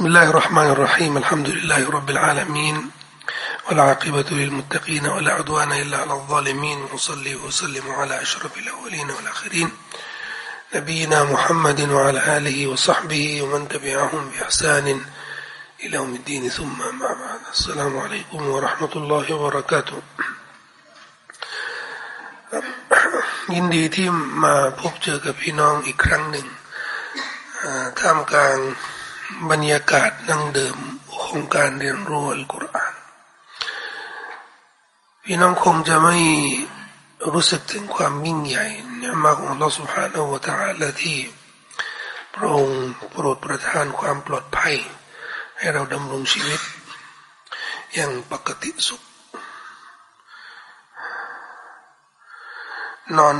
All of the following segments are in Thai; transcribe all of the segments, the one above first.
بسم الله الرحمن الرحيم الحمد لله رب العالمين والعاقبة للمتقين ولا عدوان إلا على الظالمين وصلي وسلم على أشرف الأولين والآخرين نبينا محمد وعلى آله وصحبه ومن تبعهم بإحسان إلى يوم الدين ثم ما بعد السلام عليكم ورحمة الله وبركاته ยินดีที่มาพบเจอกับพี่น้องอีกครั้งหนึ่งท่ามกลาง บรรยากาศนั่งเดิมของการเรียนรู้อัลกุรอานพี่น้องคงจะไม่รู้สึกถึงความมิ่งใหญ่เนี่ยมาของลอสุภาโนวตาและที่พระองค์โปรดประทานความปลอดภัย ให้เราดำรงชีวิต อย่างปกติสุข นอน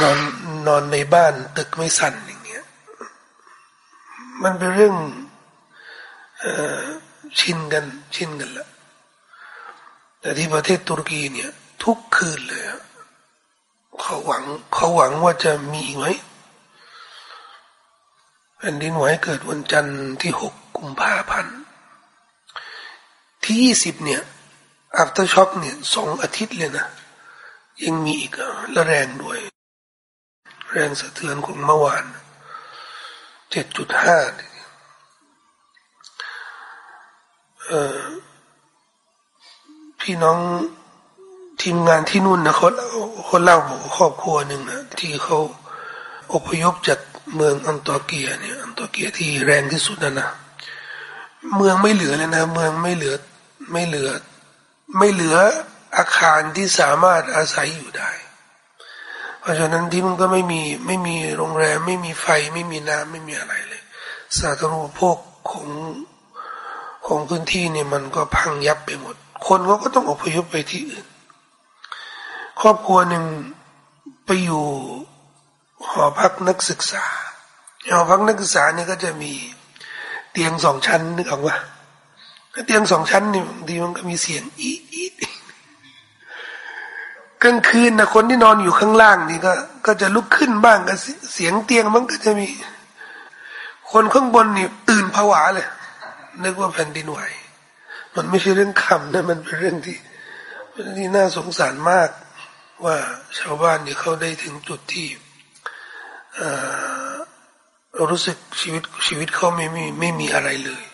นอนนอนในบ้านตึกไม่สั่น มันเป็นเรื่องชินกันชินกันละแต่ที่ประเทศตุรกีเนี่ย ทุกคืนเลยเขาหวัง เขาหวังว่าจะมีไหมแผ่นดินไหวเกิดวันจันทร์ที่หกกุมภาพันธ์ที่ยี่สิบเนี่ยอัฟเตอร์ช็อคเนี่ยสองอาทิตย์เลยนะยังมีอีกและแรงด้วย แรงสะเทือนของเมื่อวาน เจ็ดจุดห้าพี่น้องทีมงานที่นู่นนะเขาเขาเล่าบอกครอบครัวหนึ่งนะที่เขาอพยพจากเมืองอันตอเกียเนี่ยอันตอเกียที่แรงที่สุดนะนะเมืองไม่เหลือเลยนะ เมืองไม่เหลือไม่เหลือ ไม่เหลืออาคารที่สามารถอาศัยอยู่ได้ ราะฉะนั้นที่นู่นก็ไม่มีไม่มีโรงแรม ไม่มีไฟไม่มีน้ำไม่มีอะไรเลย สาธารณูปโภคของของพื้นที่เนี่ยมันก็พังยับไปหมด คนเขาก็ต้องอพยพไปที่อื่น ครอบครัวหนึ่งไปอยู่หอพักนักศึกษาหอพักนักศึกษาเนี่ยก็จะมีเตียงสองชั้นนึกออกว่าเตียงสองชั้นนี่ดีมันก็มีเสียงอีอีก ลางคืนนะคนที่นอนอยู่ข้างล่างนี่ก็ ก็จะลุกขึ้นบ้างก็เสียงเตียงมันก็จะมี คนข้างบนนี่ตื่นผวาเลยนึกว่าแผ่นดินไหวมันไม่ใช่เรื่องคำนะมันเป็นเรื่องที่เป็นที่น่าสงสารมาก ว่าชาวบ้านเนี่ยเขาได้ถึงจุดที่รู้สึกชีวิตชีวิตเขาไม่มีไม่มีอะไรเลย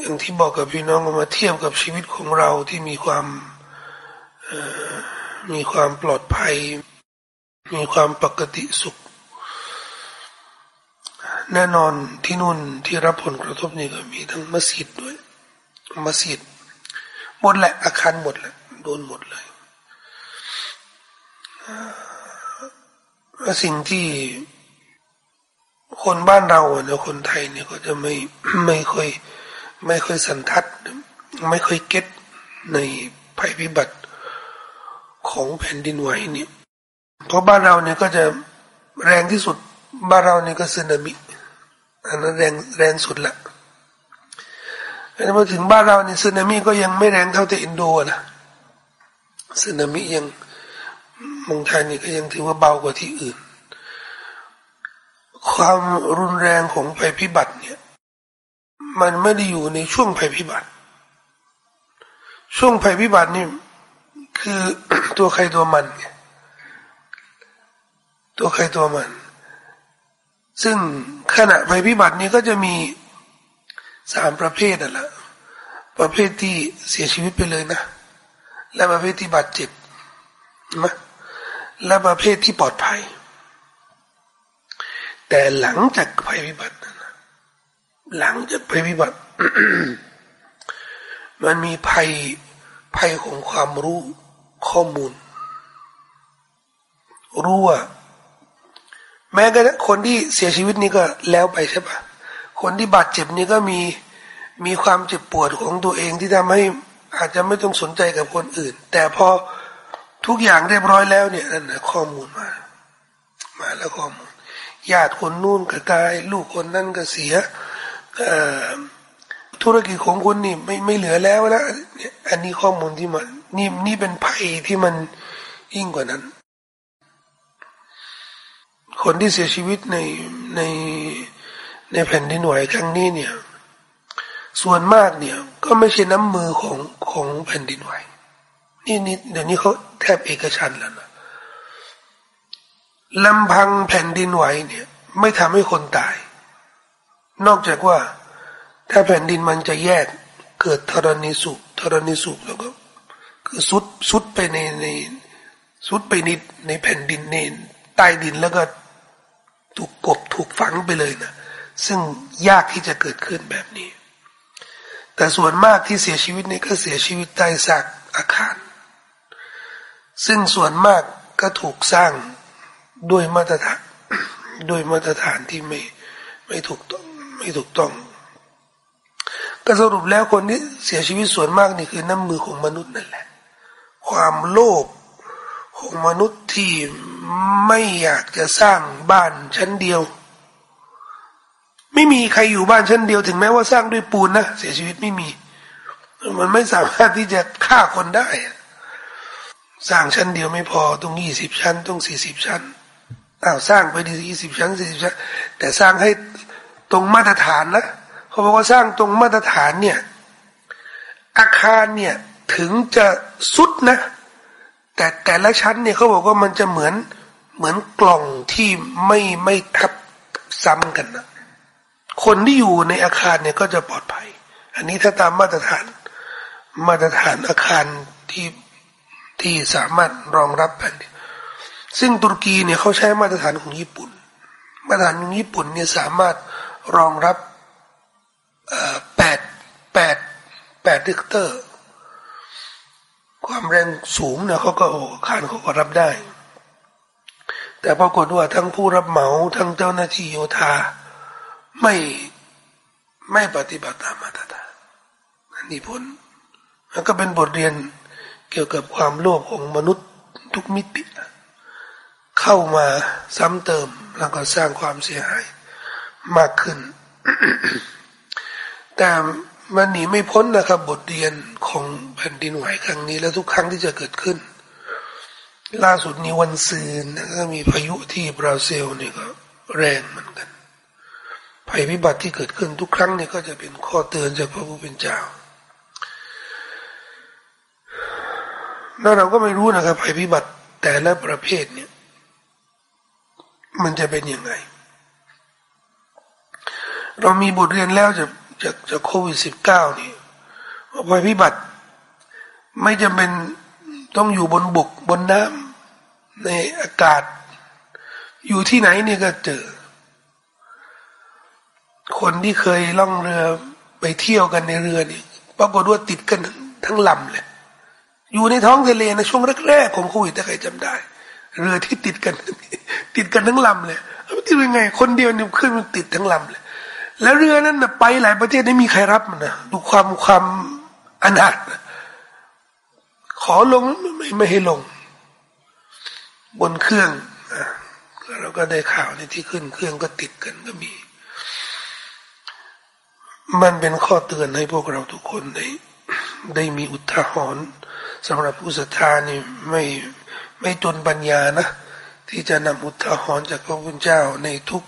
อย่างที่บอกกับพี่น้องมาเทียบกับชีวิตของเราที่มีความ มีความปลอดภัย มีความปกติสุข แน่นอนที่นู่นที่รับผลกระทบนี่ก็มีทั้งมัสยิดด้วย มัสยิดหมดแหละอาคารหมดแหละโดนหมดเลยสิ่งที่คนบ้านเราเนี่ยคนไทยเนี่ยก็จะไม่ไม่ค่อยไม่ค่อยสันทัด ไม่ค่อยเก็ตในภัยพิบัติ ของแผ่นดินไหวเนี่ยเพราะบ้านเราเนี่ยก็จะแรงที่สุด บ้านเราเนี่ยก็สึนามิอันนั้นแรงแรงสุดละแต่พอถึงบ้านเราเนี่ยสึนามิก็ยังไม่แรงเท่าที่อินโดนะสึนามิยังมองไทยนี่ก็ยังถือว่าเบากว่าที่อื่น ความรุนแรงของภัยพิบัติเนี่ย มันไม่ได้อยู่ในช่วงภัยพิบัติ ช่วงภัยพิบัตินี่ คือตัวใครตัวมันตัวใครตัวมัน ซึ่งขณะภัยพิบัตินี้ก็จะมีสามประเภทนั่นแหละประเภทที่เสียชีวิตไปเลยนะ และประเภทที่บาดเจ็บนะและประเภทที่ปลอดภัย แต่หลังจากภัยพิบัตินะหลังจากภัยพิบัติ มันมีภัยภัยของความรู้ ข้อมูล รู้ว่า แม้กระทั่งคนที่เสียชีวิตนี่ก็แล้วไปใช่ปะคนที่บาดเจ็บนี่ก็มีมีความเจ็บปวดของตัวเองที่ทำให้อาจจะไม่ต้องสนใจกับคนอื่น แต่พอทุกอย่างเรียบร้อยแล้วเนี่ยนั่นนะข้อมูลมา มาแล้วข้อมูลญาติคนนู่นก็ตาย ลูกคนนั่นก็เสียธุรกิจของคุณนี่ไม่ไม่เหลือแล้วนะอันนี้ข้อมูลที่มัน นี่นี่เป็นภัยที่มันยิ่งกว่านั้น คนที่เสียชีวิตในในในแผ่นดินไหวครั้งนี้เนี่ย ส่วนมากเนี่ย ก็ไม่ใช่น้ำมือของของแผ่นดินไหวนี่นี่เดี๋ยวนี้เขาแทบเอกชันแล้วนะลำพังแผ่นดินไหวเนี่ย ไม่ทำให้คนตาย นอกจากว่า ถ้าแผ่นดินมันจะแยกเกิดธรณีสุธรณีสุแล้วก็ คือสุดสุดไปในในสุดไปในในแผ่นดินในใต้ดินแล้วก็ถูกกบถูกฝังไปเลยนะซึ่งยากที่จะเกิดขึ้นแบบนี้ แต่ส่วนมากที่เสียชีวิตนี่ก็เสียชีวิตใต้ซากอาคาร ซึ่งส่วนมากก็ถูกสร้างด้วยมาตรฐานด้วยมาตรฐานที่ไม่ไม่ถูกต้องไม่ถูกต้อง ก็สรุปแล้วคนที่เสียชีวิตส่วนมากนี่คือน้ำมือของมนุษย์นั่นแหละ ความโลภของมนุษย์ที่ไม่อยากจะสร้างบ้านชั้นเดียว ไม่มีใครอยู่บ้านชั้นเดียว ถึงแม้ว่าสร้างด้วยปูนนะเสียชีวิตไม่มี มันไม่สามารถที่จะฆ่าคนได้ สร้างชั้นเดียวไม่พอต้องยี่สิบชั้นต้องสี่สิบชั้นอ้าวสร้างไปดียี่สิบชั้นสี่สิบชั้น แต่สร้างให้ตรงมาตรฐานนะเขาบอกว่าสร้างตรงมาตรฐานเนี่ย อาคารเนี่ย ถึงจะสุดนะ แต่แต่ละชั้นเนี่ยเขาบอกว่ามันจะเหมือนเหมือนกล่องที่ไม่ไม่ทับซ้ำกันนะคนที่อยู่ในอาคารเนี่ยก็จะปลอดภัย อันนี้ถ้าตามมาตรฐาน มาตรฐานอาคารที่ที่สามารถรองรับแผ่นซึ่งตุรกีเนี่ยเขาใช้มาตรฐานของญี่ปุ่น มาตรฐานของญี่ปุ่นเนี่ยสามารถรองรับแปดแปดแปดริกเตอร์ ความแรงสูงเนี่ยเขาก็อาคารเขาก็รับได้ แต่ปรากฏว่าทั้งผู้รับเหมาทั้งเจ้าหน้าที่โยธาไม่ไม่ปฏิบัติตามมาตรฐานอันนี้ผลมันก็เป็นบทเรียนเกี่ยวกับความโลภของมนุษย์ทุกมิติ เข้ามาซ้ำเติมแล้วก็สร้างความเสียหายมากขึ้น แต่ มันหนีไม่พ้นนะครับ บทเรียนของแผ่นดินไหวครั้งนี้ และทุกครั้งที่จะเกิดขึ้น ล่าสุดนี้วันซืนก็มีพายุที่บราซิลนี่ก็แรงเหมือนกัน ภัยพิบัติที่เกิดขึ้นทุกครั้งนี่ก็จะเป็นข้อเตือนจากพระผู้เป็นเจ้าแล้วเราก็ไม่รู้นะครับภัยพิบัติแต่ละประเภทเนี่ย มันจะเป็นยังไง เรามีบทเรียนแล้วจาก จากจากโควิดสิบเก้านี่ภัยพิบัติไม่จำเป็นต้องอยู่บนบกบนน้ำในอากาศ อยู่ที่ไหนเนี่ยก็เจอ คนที่เคยล่องเรือไปเที่ยวกันในเรือนี่ปรากฏว่าติดกันทั้งลำเลย อยู่ในท้องทะเลในช่วงแรกๆของโควิดถ้าใครจำได้ เรือที่ติดกัน ติดกันทั้งลำเลยติดยังไง คนเดียวเนี่ยขึ้นมันติดทั้งลำเลย แล้วเรือนั้นนะไปหลายประเทศไม่มีใครรับมันนะดูความความอนาถขอลงไม่ไม่ให้ลง บนเครื่องเราก็ได้ข่าวในที่ขึ้นเครื่องก็ติดกันก็มี มันเป็นข้อเตือนให้พวกเราทุกคนได้ได้มีอุทาหรณ์สำหรับผู้ศรัทธานี่ไม่ไม่จนปัญญานะ ที่จะนำอุทาหรณ์จากพระพุทธเจ้าในทุก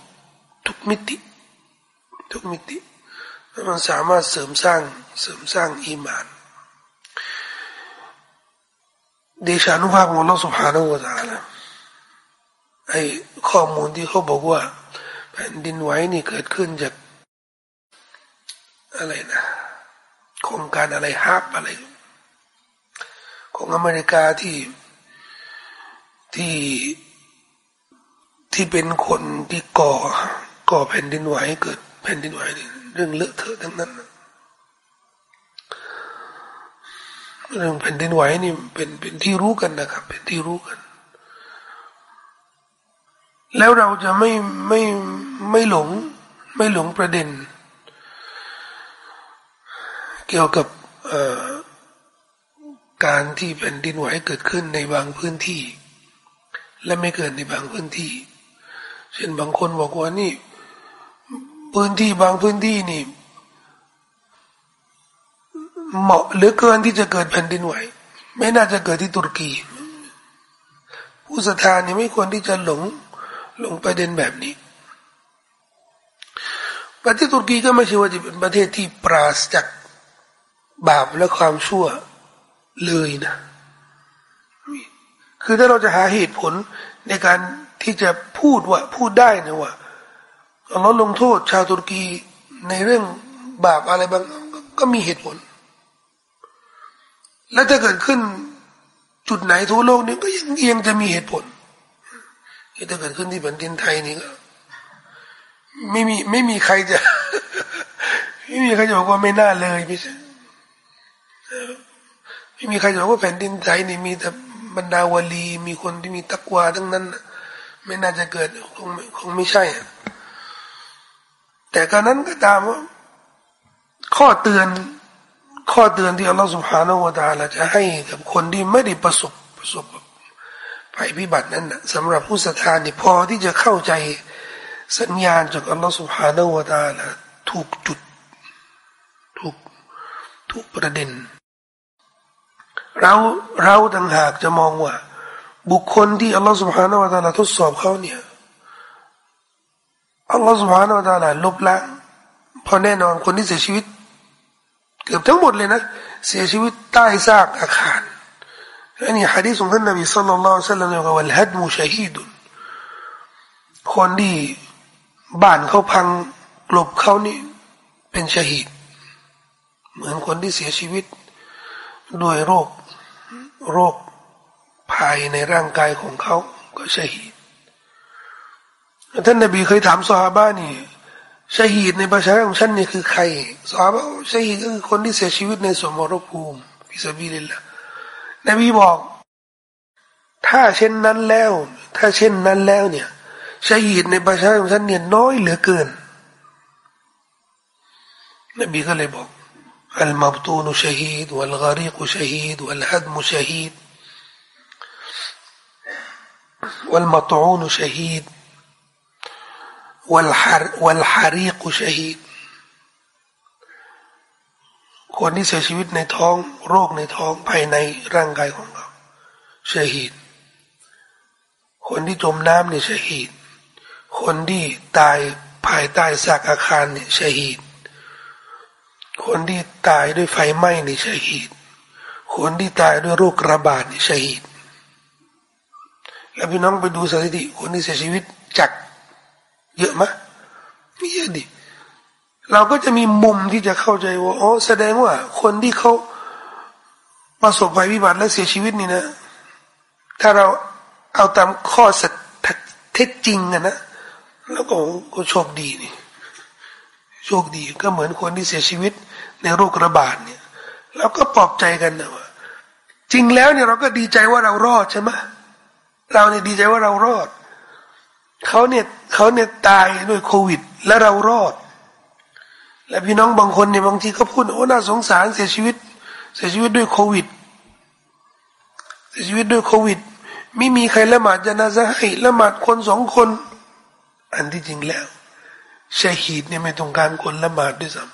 ทุกมิติ ทุกมิติมันสามารถเสริมสร้างเสริมสร้างอีมานเดชานุภาพของเราสุภาโนวตาละไอข้อมูลที่เขาบอกว่าแผ่นดินไหวนี่เกิดขึ้นจากอะไรนะโครงการอะไรฮับอะไร ของอเมริกาที่ที่ที่เป็นคนที่ก่อก่อแผ่นดินไหวเกิด แผ่นดินไหวเรื่องเลอะเทอะทั้งนั้นเรื่องแผ่นดินไหวนี่เป็นเป็นที่รู้กันนะครับ เป็นที่รู้กัน แล้วเราจะไม่ไม่ไม่หลง ไม่หลงประเด็น เกี่ยวกับการที่แผ่นดินไหวเกิดขึ้นในบางพื้นที่ และไม่เกิดในบางพื้นที่ เช่นบางคนบอกว่านี่ พื้นที่บางพื้นที่นี่ เหมาะหรือเกินที่จะเกิดแผ่นดินไหว ไม่น่าจะเกิดที่ตุรกี ผู้ศรัทธานี่ไม่ควรที่จะหลงหลงประเด็นแบบนี้ ประเทศตุรกีก็ไม่ใช่ว่าจะเป็นประเทศที่ปราศจากบาปและความชั่วเลยนะ คือถ้าเราจะหาเหตุผลในการที่จะพูดว่าพูดได้นะว่า อัลลอฮ์ลงโทษ ชาวตุรกีในเรื่องบาปอะไรบางก็มีเหตุผล และถ้าเกิดขึ้นจุดไหนทั่วโลกนี้ก็ยังยังจะมีเหตุผลที่ถ้าเกิดขึ้นที่แผ่นดินไทยนี่ก็ไม่มีไม่มีใครจะ ไม่มีใครจะบอกว่าไม่น่าเลยไม่ใช่ไม่มีใครจะบอกว่าแผ่นดินไทยนี่มีแต่บรรดาวลี มีคนที่มีตักวาทั้งนั้น ไม่น่าจะเกิดคงคงไม่ใช่ แต่การนั้นก็ตามว่าข้อเตือนข้อเตือนที่อัลลอฮฺสุบฮานาวะตาลาจะให้กับคนที่ไม่ได้ประสบประสบภัยพิบัตินั้นนะสำหรับผู้ศรัทธานี่พอที่จะเข้าใจสัญญาณจากอัลลอฮฺสุบฮานาวะตาลาถูกจุดถูกถูกประเด็น เราเราต่างหากจะมองว่า บุคคลที่อัลลอฮฺสุบฮานาวะตาลาทดสอบเขาเนี่ย อัลลอฮฺสุบฮานาวะตาลาลบล้างพอแน่นอนคนที่เสียชีวิต เกือบทั้งหมดเลยนะ เสียชีวิตใต้ซากอาคารอันนี้ฮะดีษของท่านนบีสัลลัลลอฮุซัลลัมบอกว่าฮัดมูชาฮีดุนคนที่บ้านเขาพังกลบเขานี่เป็นชาฮีดเหมือนคนที่เสียชีวิต ด้วยโรคโรคภายในร่างกายของเขาก็ชาฮีด ท่านนบีเคยถามสฮาบ้านี่ชาฮีดในภาษาของฉันนี่คือใครสฮาบะชาฮีดก็คือคนที่เสียชีวิตในสมรภูมิฟิสบิลิลละนบีบอก ถ้าเช่นนั้นแล้ว ถ้าเช่นนั้นแล้วเนี่ยชาฮีดในภาษาของฉันเนี่ยน้อยเหลือเกินนบีก็เลยบอก المبطون شهيد والغريق شهيد والهدم شهيد والمطعون شهيد والحر والحريق شهيد คนที่เสียชีวิตในท้องโรคในท้องภายในร่างกายของเขาชฮีดคนที่จมน้ำเนี่ยชฮีดคนที่ตายภายใต้ซากอาคารเนี่ยชฮีดคนที่ตายด้วยไฟไหม้นี่ชฮีดคนที่ตายด้วยโรคระบาดนี่ชฮีดแล้วพี่น้องไปดูสถิติคนที่เสียชีวิตจาก เยอะมะไม่เยอะดิเราก็จะมีมุมที่จะเข้าใจว่าอ๋อแสดงว่า คนที่เขาประสบภัยพิบัติและเสียชีวิตนี่นะ ถ้าเราเอาตามข้อสัตเท็จจริงอะนะแล้วก็ก็โชคดีนี่โชคดีก็เหมือนคนที่เสียชีวิตในโรคระบาดเนี่ยเราก็ปลอบใจกันนะว่าจริงแล้วเนี่ยเราก็ดีใจว่าเรารอดใช่ไหมเราเนี่ยดีใจว่าเรารอด เขาเนี่ยเขาเนี่ยตายด้วยโควิด และเรารอด และพี่น้องบางคนเนี่ยบางทีก็พูดโอ้น่าสงสารเสียชีวิต เสียชีวิตด้วยโควิด เสียชีวิตด้วยโควิด ไม่มีใครละหมาดจะนาซะให้ละหมาดคนสองคน อันที่จริงแล้วชาฮีดเนี่ยไม่ต้องการคนละหมาดด้วยซ้ำ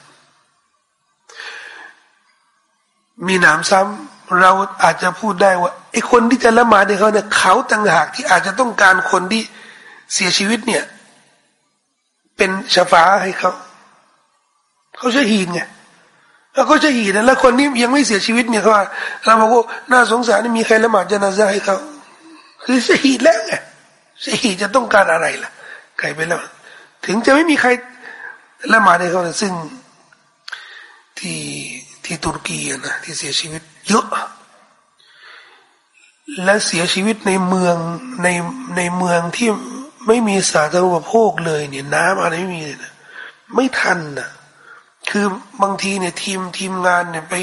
มีหนามซ้ำเราอาจจะพูดได้ว่าไอ้คนที่จะละหมาดในเขาเนี่ยเขาต่างหากที่อาจจะต้องการคนที่ เสียชีวิตเนี่ย เป็นชาฟ้าให้เขาเขาจะหีนไงแล้วเขาจะหีนแล้วคนนี้ยังไม่เสียชีวิตเนี่ยเขาเราบอกว่าน่าสงสารนี่มีใครละหมาดจนาซาให้เขาคือจะหีดแล้วไงจะหีดจะต้องการอะไรล่ะใครไปแล้วถึงจะไม่มีใครละหมาดให้เขาซึ่งที่ที่ตุรกีนะที่เสียชีวิตเยอะและเสียชีวิตในเมืองในในเมืองที่ ไม่มีสาธารณูปโภคเลยเนี่ย น้ำอะไรไม่มีเลยนะไม่ทันนะคือบางทีเนี่ยทีมทีมงานเนี่ยไป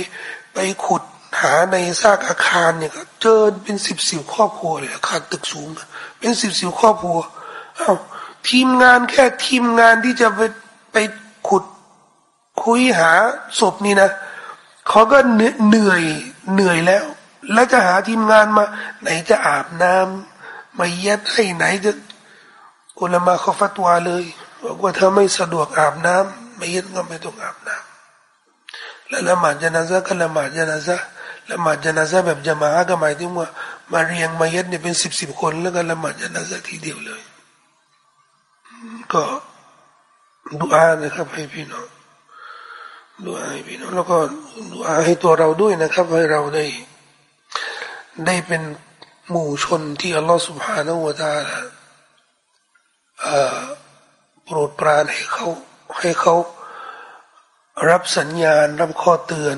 ไปขุดหาในซากอาคารเนี่ยก็เจอเป็นสิบสิบครอบครัวเลยอาคารตึกสูง เป็นสิบสิบครอบครัวอ้าวทีมงานแค่ทีมงานที่จะไปไปขุดคุยหาศพนี่นะเขาก็เหนื่อยเหนื่อยแล้ว แล้วจะหาทีมงานมา ไหนจะอาบน้ำมาเย็ดให้ไหนจะ อุลามาเขาฟัตวาเลยบอกว่าถ้าไม่สะดวกอาบน้ำไม่ยึดก็ไม่ต้องอาบน้ำแล้วละหมาดจนาซะก็ละหมาดจนาซะละหมาดจนาซะแบบจะมาก็หมายถึงว่า มาเรียงมาเย็ดเนี่ยเป็นสิบสิบคน แล้วก็ละหมาดจนาซะทีเดียวเลย ก็ดูอานะครับให้พี่น้องดูอาให้พี่น้องแล้วก็ดูอาให้ตัวเราด้วยนะครับ ให้เราได้ ได้เป็นหมู่ชนที่อัลลอฮฺสุบฮานาวะตาละ โปรดปรานให้เขาให้เขารับสัญญาณรับข้อเตือน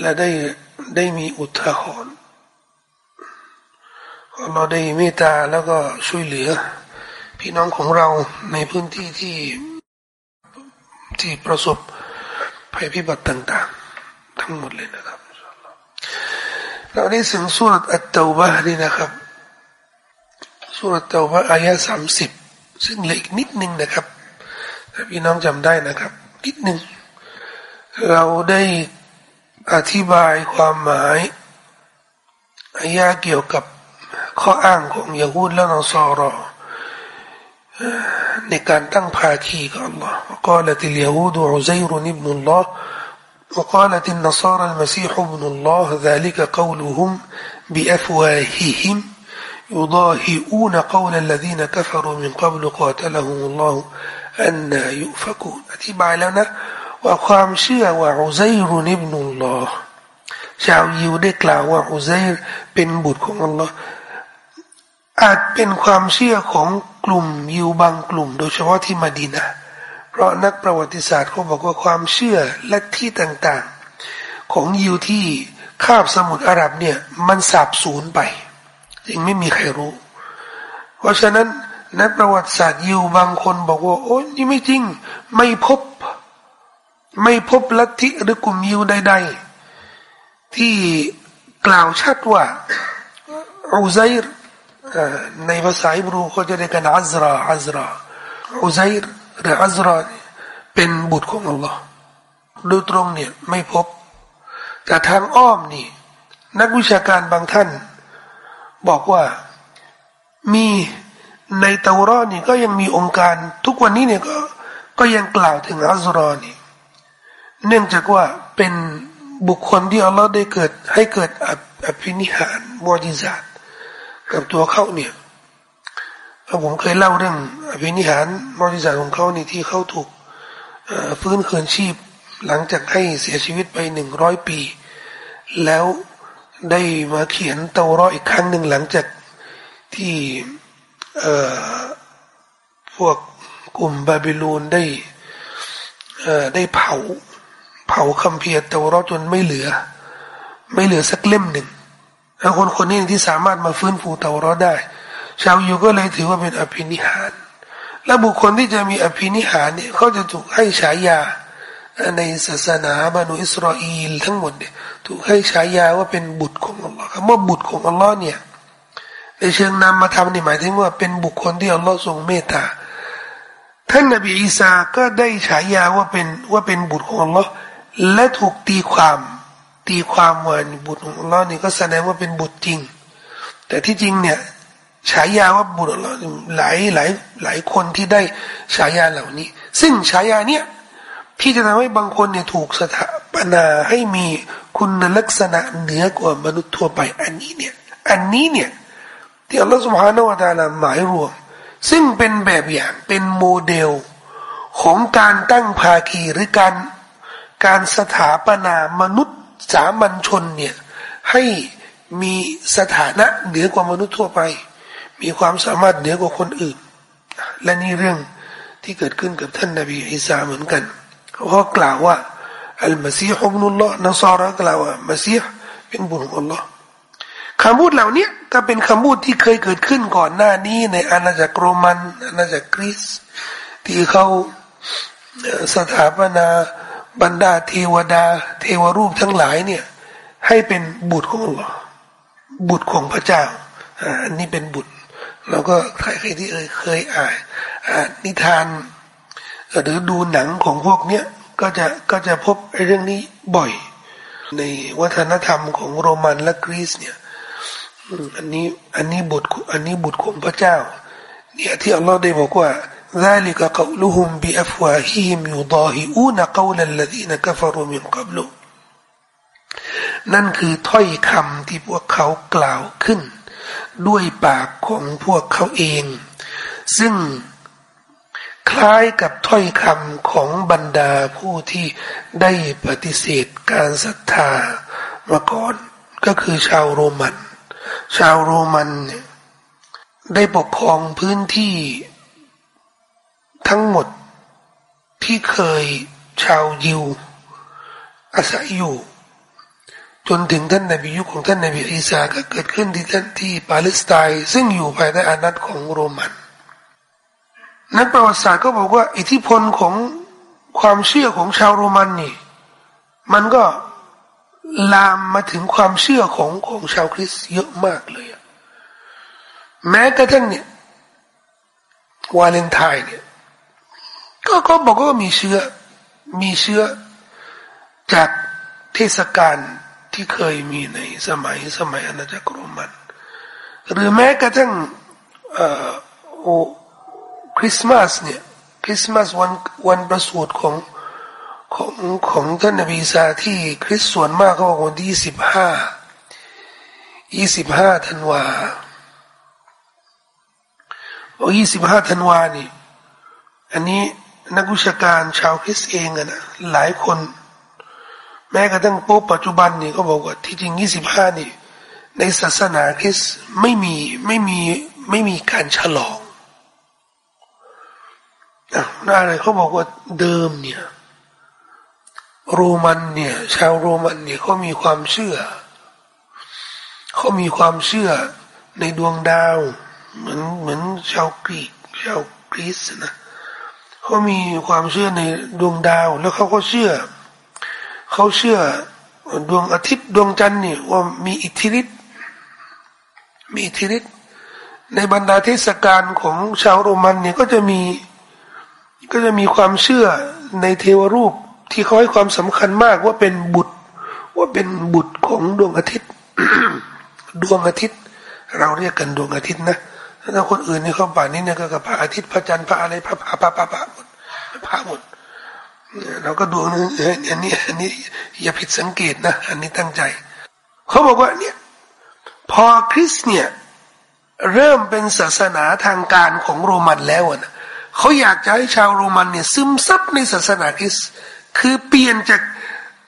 และได้ได้มีอุทาหรณ์เราได้เมตตาแล้วก็ช่วยเหลือ พี่น้องของเราในพื้นที่ที่ที่ประสบภัยพิบัติต่าง ๆ ทั้งหมดเลยนะครับเราได้สึงสุรอัตตาบะนี่นะครับ สุรอัตตบะอายะสามสิบซึ่งเหลืออีกนิดนึงนะครับถ้าพี่น้องจำได้นะครับนิดนึงเราได้อธิบายความหมายอายะเกี่ยวกับข้ออ้างของยาฮูดและนอสอรอในการตั้งภาคีกับ الله وقالت اليهود عزير ابن الله وقالت النصارى المسيح ابن الله ذلك قولهم بأفواههم يضاهئون قول الذين كفروا من قبل قاتلهم الله أن يؤفكون أتبع لنا وقام شيء وعزير ابن الله ชาวยิวได้กล่าวว่าอุซัยร์เป็นบุตรของอัลลอฮ์อาจเป็นความเชื่อของกลุ่มยิวบางกลุ่ม โดยเฉพาะที่มาดีนะเพราะนักประวัติศาสตร์เขาบอกว่าความเชื่อและที่ต่างๆ ของยิวที่คาบสมุทรอาหรับเนี่ยมันสาบสูญไป ยังไม่มีใครรู้ เพราะฉะนั้นนักประวัติศาสตร์ยิวบางคนบอกว่า โอ้ยนี่ไม่จริง ไม่พบ ไม่พบลัทธิหรือกลุ่มยิวใด ๆ ที่กล่าวชัดว่าอุซัยร์ในภาษาอิบรูเขาจะเรียกกันอัซราอัซราอุซัยร์หรืออัซราเป็นบุตรของอัลลอฮ์โดยตรงเนี่ยไม่พบ แต่ทางอ้อมนี่ นักวิชาการบางท่าน บอกว่ามีในเตารอนี่ก็ยังมีองค์การ ทุกวันนี้เนี่ยก็ก็ยังกล่าวถึงอัซรอนี่เนื่องจากว่าเป็นบุคคลที่อัลลอฮ์ได้เกิดให้เกิดอภินิหารมอจิซาตกับตัวเขาเนี่ยผมเคยเล่าเรื่องอภินิหารมอจิซาของเขานี่ที่เขาถูกฟื้นคืนชีพ หลังจากให้เสียชีวิตไปหนึ่งร้อยปี แล้ว ได้มาเขียนเตารออีกครั้งหนึ่งหลังจากที่พวกกลุ่มบาบิลูนได้ได้เผา เผาคัมภีร์เตารอจนไม่เหลือ ไม่เหลือสักเล่มหนึ่งแล้วคนคนนี้ที่สามารถมาฟื้นฟูเตารอได้ ชาวยูก็เลยถือว่าเป็นอภินิหาร และบุคคลที่จะมีอภินิหารเนี่ยเขาจะถูกให้ฉายา ในศาสนาบานุอิสราเอลทั้งหมดเนี่ยถูกให้ฉายาว่าเป็นบุตรของอัลลอฮ์คำว่าบุตรของอัลลอฮ์เนี่ยในเชิงนามมาทำนี่หมายถึงว่าเป็นบุคคลที่อัลลอฮ์ทรงเมตตาท่านนบีอีสาก็ได้ฉายาว่าเป็นว่าเป็นบุตรของอัลลอฮ์และถูกตีความตีความว่าบุตรของอัลลอฮ์นี่ก็แสดงว่าเป็นบุตรจริง แต่ที่จริงเนี่ยฉายาว่าบุตรอัลลอฮ์หลายหลายหลายคนที่ได้ฉายาเหล่านี้ ซึ่งฉายาเนี่ย ที่จะทำให้บางคนเนี่ยถูกสถาปนาให้มีคุณลักษณะเหนือกว่ามนุษย์ทั่วไป อันนี้เนี่ย อันนี้เนี่ยที่อัลลอฮฺสุบฮานาวะตาลาหมายรวม ซึ่งเป็นแบบอย่างเป็นโมเดลของการตั้งภาคีหรือการการสถาปนามนุษย์สามัญชนเนี่ยให้มีสถานะเหนือกว่ามนุษย์ทั่วไป มีความสามารถเหนือกว่าคนอื่น และนี่เรื่องที่เกิดขึ้นกับท่านนาบีอิสาเหมือนกัน เขากล่าวว่าอัลมาซีฮุบนุลลอฮ์นัสาระกล่าวว่ามาซีฮเป็นบุตรของอัลลอฮ์คำพูดเหล่านี้ก็เป็นคำพูดที่เคยเกิดขึ้นก่อนหน้านี้ในอาณาจักรโรมัน อาณาจักรกรีซที่เขาสถาปนาบรรดาเทวดา เทวรูปทั้งหลายเนี่ย ให้เป็นบุตรของอัลลอฮ์บุตรของพระเจ้าอันนี้เป็นบุตรเราก็ใครๆที่เอ่ยเคยอ่านนิทาน หรือดูหนังของพวกเนี้ยก็จะก็จะพบเรื่องนี้บ่อย ในวัฒนธรรมของโรมันและกรีซเนี่ยอันนี้อันนี้บุตรอันนี้บุตรของพระเจ้าเนี่ยที่อัลลอฮ์ได้บอกว่า ذلك قولهم بأفواههم يضاهئون قول الذين كفروا من قبل นั่นคือถ้อยคำที่พวกเขากล่าวขึ้น ด้วยปากของพวกเขาเอง ซึ่ง คล้ายกับถ้อยคำของบรรดาผู้ที่ได้ปฏิเสธการศรัทธามาก่อนก็คือชาวโรมัน ชาวโรมันเนี่ยได้ปกครองพื้นที่ทั้งหมดที่เคยชาวยิว อาศัยอยู่ จนถึงท่านนบียุคของท่านนบีอีสาก็เกิดขึ้นที่ท่านที่ปาเลสไตน์ซึ่งอยู่ภายใต้อานัตของโรมัน นักประวัติศาสตร์ก็บอกว่า อิทธิพลของความเชื่อของชาวโรมันนี่ มันก็ลามมาถึงความเชื่อของของชาวคริสต์เยอะมากเลยแม้กระทั่งเนี่ยวาเลนไทน์เนี่ยก็ก็บอกว่ามีเชื้อมีเชื้อจากเทศกาลที่เคยมีในสมัยสมัยอาณาจักรโรมัน หรือแม้กระทั่งเอ่อโอ คริสต์มาสเนี่ยคริสต์มาสวันวันประสูติของของของท่านนบีซาที่คริสต์ส่วนมากเขาบอกวันที่ยี่สิบห้ายี่สิบห้าธันวาโอ้ยี่สิบห้าธันวานี่อันนี้นักวิชาการชาวคริสเองอะนะหลายคน แม้กระทั่งโป๊ปัจจุบันนี่ก็บอกว่าที่จริงยี่สิบห้านี่ ในศาสนาคริสไม่มีไม่มีไม่มีการฉลอง อะน่าอะไรเขาบอกว่าเดิมเนี่ย โรมันเนี่ย ชาวโรมันเนี่ยเขามีความเชื่อเขามีความเชื่อในดวงดาว เหมือนเหมือนชาวกรีกชาวกรีซนะเขามีความเชื่อในดวงดาว แล้วเขาก็เชื่อเขาเชื่อดวงอาทิตย์ดวงจันทร์นี่ว่ามีอิทธิฤทธิ์มีอิทธิฤทธิ์ในบรรดาเทศกาลของชาวโรมันเนี่ยก็จะมี ก็จะมีความเชื่อในเทวรูปที่เขาให้ความสำคัญมากว่าเป็นบุตร ว่าเป็นบุตรของดวงอาทิตย์ ดวงอาทิตย์ เราเรียกกันดวงอาทิตย์นะถ้าคนอื่นนี่เขาป่านนี้เนี่ยก็กับพระอาทิตย์พระจันทร์พระอะไรพระพระพระพระพระหมดพระหมดเราก็ดูนึงอันนี้อันนี้อย่าผิดสังเกตนะ อันนี้ตั้งใจ เขาบอกว่าเนี่ย พอคริสเนี่ยเริ่มเป็นศาสนาทางการของโรมันแล้วนะ เขาอยากจะให้ชาวโรมันเนี่ยซึมซับในศาสนาคริสต์คือเปลี่ยนจาก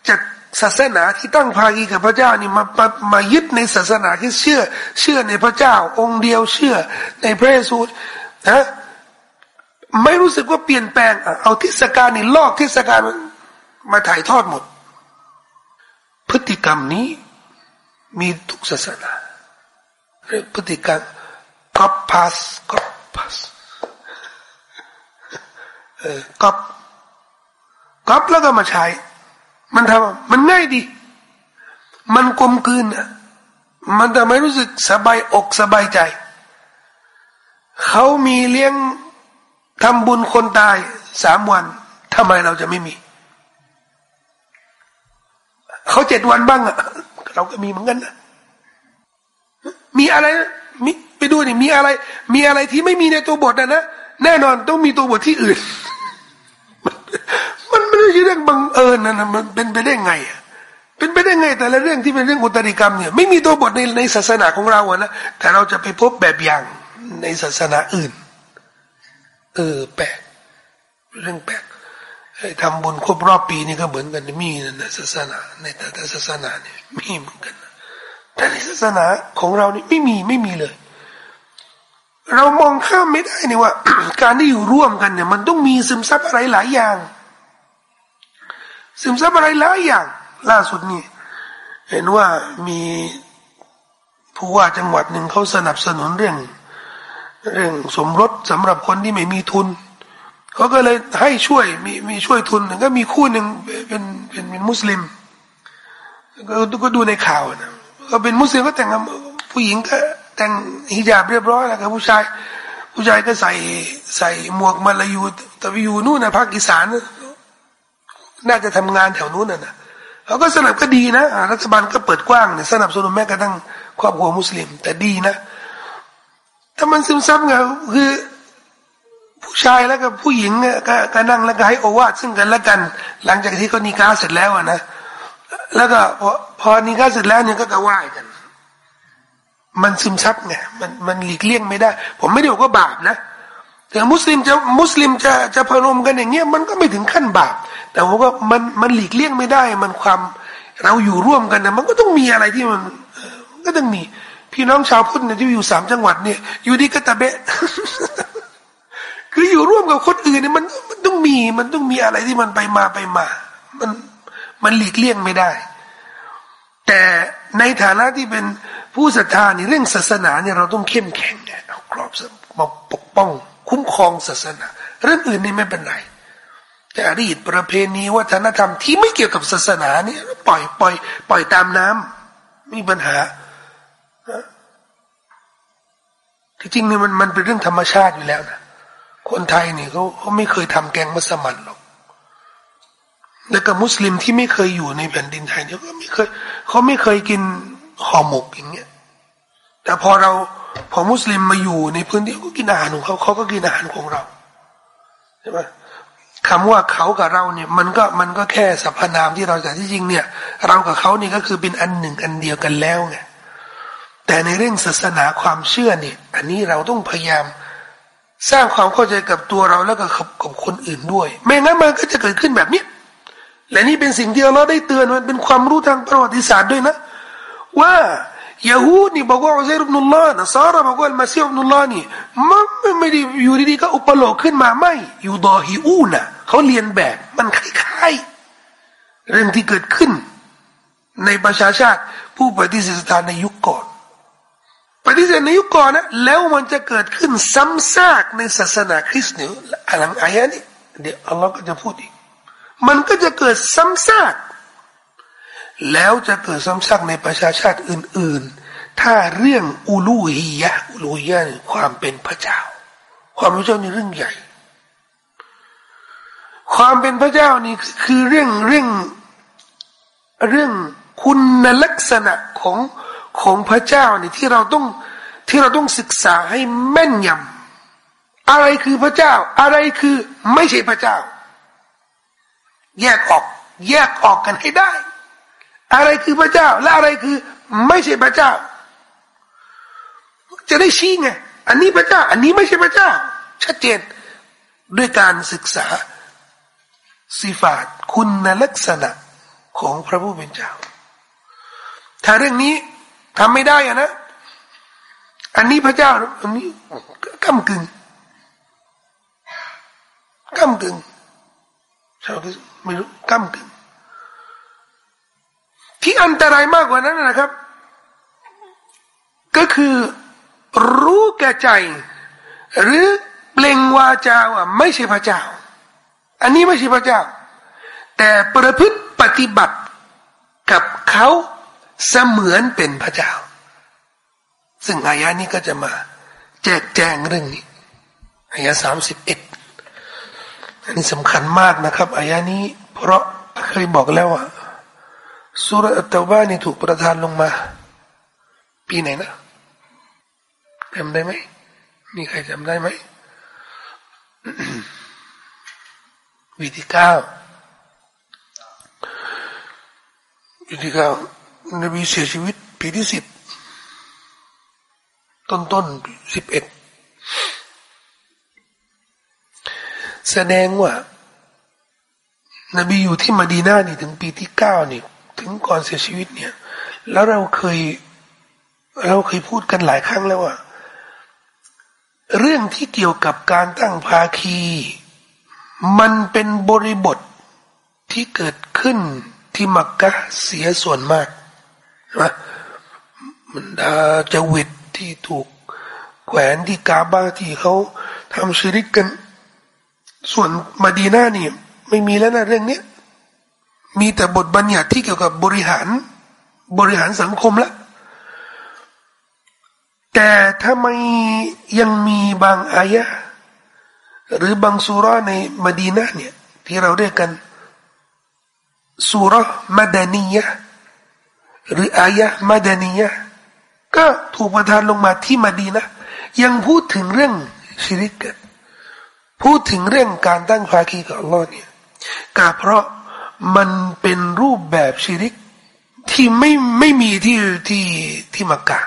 จากศาสนาที่ตั้งภาคีกับพระเจ้านี่มามามายึดในศาสนาที่เชื่อ เชื่อในพระเจ้า องค์เดียวเชื่อในพระเยซูนะไม่รู้สึกว่าเปลี่ยนแปลงเอาเทศกาลนี่ลอกเทศกาลมาถ่ายทอดหมด พฤติกรรมนี้มีทุกศาสนาเรื่องพฤติกรรมก๊อปพาสก๊อปพาส ก๊อปก๊อปแล้วก็มาใช้ มันทำมันง่ายดี มันกลมกลืนอะมันทำให้รู้สึกสบายอกสบายใจ เขามีเลี้ยงทำบุญคนตายสามวันทำไมเราจะไม่มี เขาเจ็ดวันบ้างอะเราก็มีเหมือนกันนะมีอะไรมีไปดูนี่มีอะไร มีอะไรที่ไม่มีในตัวบทนะนะแน่นอนต้องมีตัวบทที่อื่น มันไม่ใช่เรื่องบังเอิญนะมันเป็นไปได้ไงอะเป็นไปได้ไง แต่ละเรื่องที่เป็นเรื่องอุตริกรรมเนี่ยไม่มีตัวบทในในศาสนาของเราอะนะแต่เราจะไปพบแบบอย่างในศาสนาอื่น เออแปลกเรื่องแปลกทำบุญครบรอบปีนี่ก็เหมือนกันมีในศาสนา ในแต่ศาสนาเนี่ยมีเหมือนกันแต่ในศาสนาของเรานี่ไม่มีไม่มีเลย เรามองข้ามไม่ได้นี่ว่า การที่อยู่ร่วมกันเนี่ย มันต้องมีซึมซับอะไรหลายอย่าง ซึมซับอะไรหลายอย่าง ล่าสุดนี่ เห็นว่ามีผู้ว่าจังหวัดหนึ่งเขาสนับสนุนเรื่อง เรื่องสมรสสำหรับคนที่ไม่มีทุนเขาก็เลยให้ช่วยมีมีช่วยทุนก็มีคู่หนึ่งเป็นเป็นเป็นมุสลิมก็ก็ดูในข่าวนะก็เป็นมุสลิมก็แต่งผู้หญิงก็ แต่งฮิญาบเรียบร้อยแล้วกับผู้ชาย ผู้ชายก็ใส่ใส่หมวกมาลายูแต่ไปอยู่นู่นนะภาคอีสาน น่าจะทำงานแถวนู้นน่ะนะเขาก็สนับก็ดีนะรัฐบาลก็เปิดกว้างเนี่ยสนับสนุนแม้กระทั่งครอบครัวมุสลิม แต่ดีนะถ้ามันซึมซับไงคือผู้ชายแล้วก็ผู้หญิงเนี่ยก็นั่งแล้วก็ให้โอวาทซึ่งกันและกัน หลังจากที่เขานิกาเสร็จแล้วนะแล้วก็พอพอนิกาเสร็จแล้วเนี่ยก็จะไหว้กัน มันซึมซับไงมันมันหลีกเลี่ยงไม่ได้ ผมไม่ได้บอกว่าบาปนะแต่มุสลิมจะมุสลิมจะจะพนมกันอย่างเงี้ยมันก็ไม่ถึงขั้นบาป แต่ว่ามันมันหลีกเลี่ยงไม่ได้ มันความเราอยู่ร่วมกันนะมันก็ต้องมีอะไรที่มันก็ต้องมี พี่น้องชาวพุทธเนี่ยที่อยู่สามจังหวัดเนี่ย อยู่ดีก็ตะเบะคืออยู่ร่วมกับคนอื่นเนี่ยมันมันต้องมีมันต้องมีอะไรที่มันไปมาไปมา มันมันหลีกเลี่ยงไม่ได้ แต่ในฐานะที่เป็น ผู้ศรัทธานี่เรื่องศาสนาเนี่ยเราต้องเข้มแข็งเนี่ยเอากรอบมาปกป้อง คุ้มครองศาสนา เรื่องอื่นนี่ไม่เป็นไรแต่รีดประเพณีวัฒนธรรมที่ไม่เกี่ยวกับศาสนาเนี่ยปล่อยปล่อยปล่อยตามน้ำมีปัญหาที่จริงเนี่ยมันมันเป็นเรื่องธรรมชาติอยู่แล้วนะคนไทยเนี่ยเขาเขาไม่เคยทำแกงมัสมั่นหรอกแล้วก็มุสลิมที่ไม่เคยอยู่ในแผ่นดินไทยเนี่ยก็ไม่เคยเขาไม่เคยกิน ห่อหมกอย่างเงี้ย แต่พอเราพอมุสลิมมาอยู่ในพื้นที่ก็กินอาหารของเขาเขาก็กินอาหารของเราใช่ไหมคำว่าเขากับเราเนี่ย มันก็มันก็แค่สรรพนามที่เราแต่ที่จริงเนี่ย เรากับเขานี่ก็คือเป็นอันหนึ่งอันเดียวกันแล้วไงแต่ในเรื่องศาสนาความเชื่อเนี่ย อันนี้เราต้องพยายามสร้างความเข้าใจกับตัวเราแล้วก็กับคนอื่นด้วย ไม่งั้นมันก็จะเกิดขึ้นแบบนี้และนี่เป็นสิ่งที่เราได้เตือนมันเป็นความรู้ทางประวัติศาสตร์ด้วยนะ ว่ายาฮูนี่บอกว่าอุซัยรุบนุลลอฮ์นะซาระบอกว่ามาซีอุบนุลลอฮ์นี่มันไม่ได้อยู่ดีๆก็อุปโลกขึ้นมาไม่อยู่ดอฮิอูนะเขาเรียนแบบมันคล้ายๆเรื่องที่เกิดขึ้น ในประชาชาติ ผู้ปฏิเสธศรัทธาในยุคก่อน ปฏิเสธในยุคก่อนนะแล้วมันจะเกิดขึ้นซ้ำซากในศาสนาคริสต์เนี่ยหลังอายะนี้เดี๋ยวอัลลอฮ์ก็จะพูดอีกมันก็จะเกิดซ้ำซาก แล้วจะเกิดซ้ำซากในประชาชาติอื่น ๆ ถ้าเรื่องอูลูฮียะอูลูฮียะความเป็นพระเจ้า ความเป็นพระเจ้านี่เรื่องใหญ่ ความเป็นพระเจ้านี่คือเรื่องเรื่องเรื่องคุณลักษณะของของพระเจ้านี่ที่เราต้องที่เราต้องศึกษาให้แม่นยำอะไรคือพระเจ้า อะไรคือไม่ใช่พระเจ้า แยกออก แยกออกกันให้ได้ อะไรคือพระเจ้า และอะไรคือ ไม่ใช่พระเจ้า จะได้ชี้ไงอันนี้พระเจ้า อันนี้ไม่ใช่พระเจ้า ชัดเจนด้วยการศึกษาสิฟาตคุณลักษณะของพระผู้เป็นเจ้า ถ้าเรื่องนี้ทำไม่ได้อะนะ อันนี้พระเจ้า อันนี้ก้ากึ่งก้ากึ่งชาวไม่รู้ก้ากึ่ง อันตรายมากกว่านั้นนะครับ ก็คือรู้แก่ใจ หรือเปล่งวาจาว่าไม่ใช่พระเจ้า อันนี้ไม่ใช่พระเจ้า แต่ประพฤติปฏิบัติกับเขาเสมือนเป็นพระเจ้า ซึ่งอายานี้ก็จะมา แจกแจงเรื่องนี้อายาสามสิบเอ็ดอันนี้สำคัญมากนะครับอายานี้ เพราะเคยบอกแล้วว่า สุรอัตตบ้านี่ถูกประทานลงมา ปีไหนนะจำได้ไหมมีใครจำได้ไหมวิธีเก้าวิธีเก้านบีเสียชีวิตปีที่สิบต้นต้นสิบเอ็ดแสดงว่า นบีอยู่ที่มาดีนานี่ถึงปีที่เก้านี่ ถึงก่อนเสียชีวิตเนี่ย แล้วเราเคย เราเคยพูดกันหลายครั้งแล้วว่า เรื่องที่เกี่ยวกับการตั้งภาคี มันเป็นบริบทที่เกิดขึ้นที่มักกะเสียส่วนมากนะมันดาจวิตที่ถูกแขวนที่กาบาที่เขาทำชีริกกัน ส่วนมาดีนานี่ ไม่มีแล้วนะเรื่องนี้ มีแต่บทบัญญัติที่เกี่ยวกับบริหารบริหารสังคมละแต่ทำไมยังมีบางอายะหรือบางสุราในมดีนาเนี่ยที่เราเรียกกันสุรมาดานียะหรืออายะมาดานียะก็ถูกประทานลงมาที่มดีนะยังพูดถึงเรื่องชีริกกันพูดถึงเรื่องการตั้งภาคีกับอัลลอฮ์เนี่ยก็เพราะ มันเป็นรูปแบบชีริกที่ไม่ไม่มีที่ที่ที่มักกะ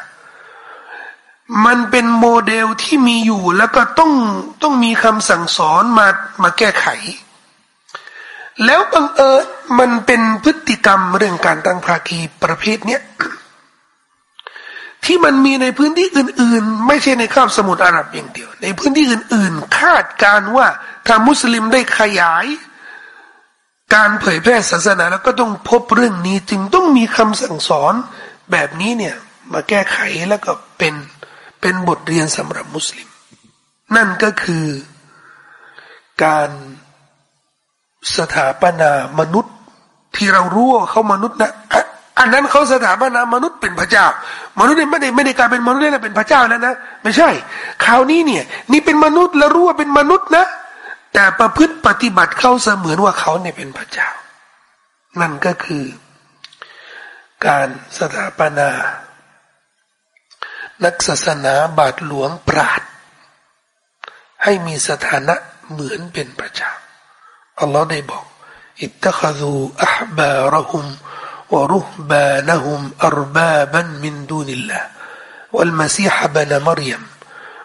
มันเป็นโมเดลที่มีอยู่แล้วก็ต้องต้องมีคำสั่งสอนมามาแก้ไข แล้วบังเอิญมันเป็นพฤติกรรมเรื่องการตั้งภาคีประเภทเนี้ยที่มันมีในพื้นที่อื่น ๆ ไม่ใช่ในคาบสมุทรอาหรับอย่างเดียว ในพื้นที่อื่น ๆ คาดการว่าถ้ามุสลิมได้ขยาย การเผยแพร่ศาสนาแล้วก็ต้องพบเรื่องนี้จึงต้องมีคำสั่งสอนแบบนี้เนี่ยมาแก้ไขแล้วก็เป็นเป็นบทเรียนสำหรับมุสลิม นั่นก็คือการสถาปนามนุษย์ที่เรารู้ว่าเขามนุษย์นะอันนั้นเขาสถาปนามนุษย์เป็นพระเจ้า มนุษย์เนี่ยไม่ได้ไม่ได้กลายเป็นมนุษย์แล้วเป็นพระเจ้าแล้วนะ ไม่ใช่ คราวนี้เนี่ย นี่เป็นมนุษย์แล้วรู้ว่าเป็นมนุษย์นะ แต่ประพฤติปฏิบัติเข้าเสมือนว่าเขาเนี่ยเป็นพระเจ้า นั่นก็คือ การสถาปนา นักศาสนาบาทหลวงปราด ให้มีสถานะเหมือนเป็นพระเจ้า อัลลอฮ์ได้บอก อิตตะคซูอัฮบาระหุมวะรุฮบานะหุมอัรบาบันมินดูนิลลาห์วัลมาซีฮะบนมารยม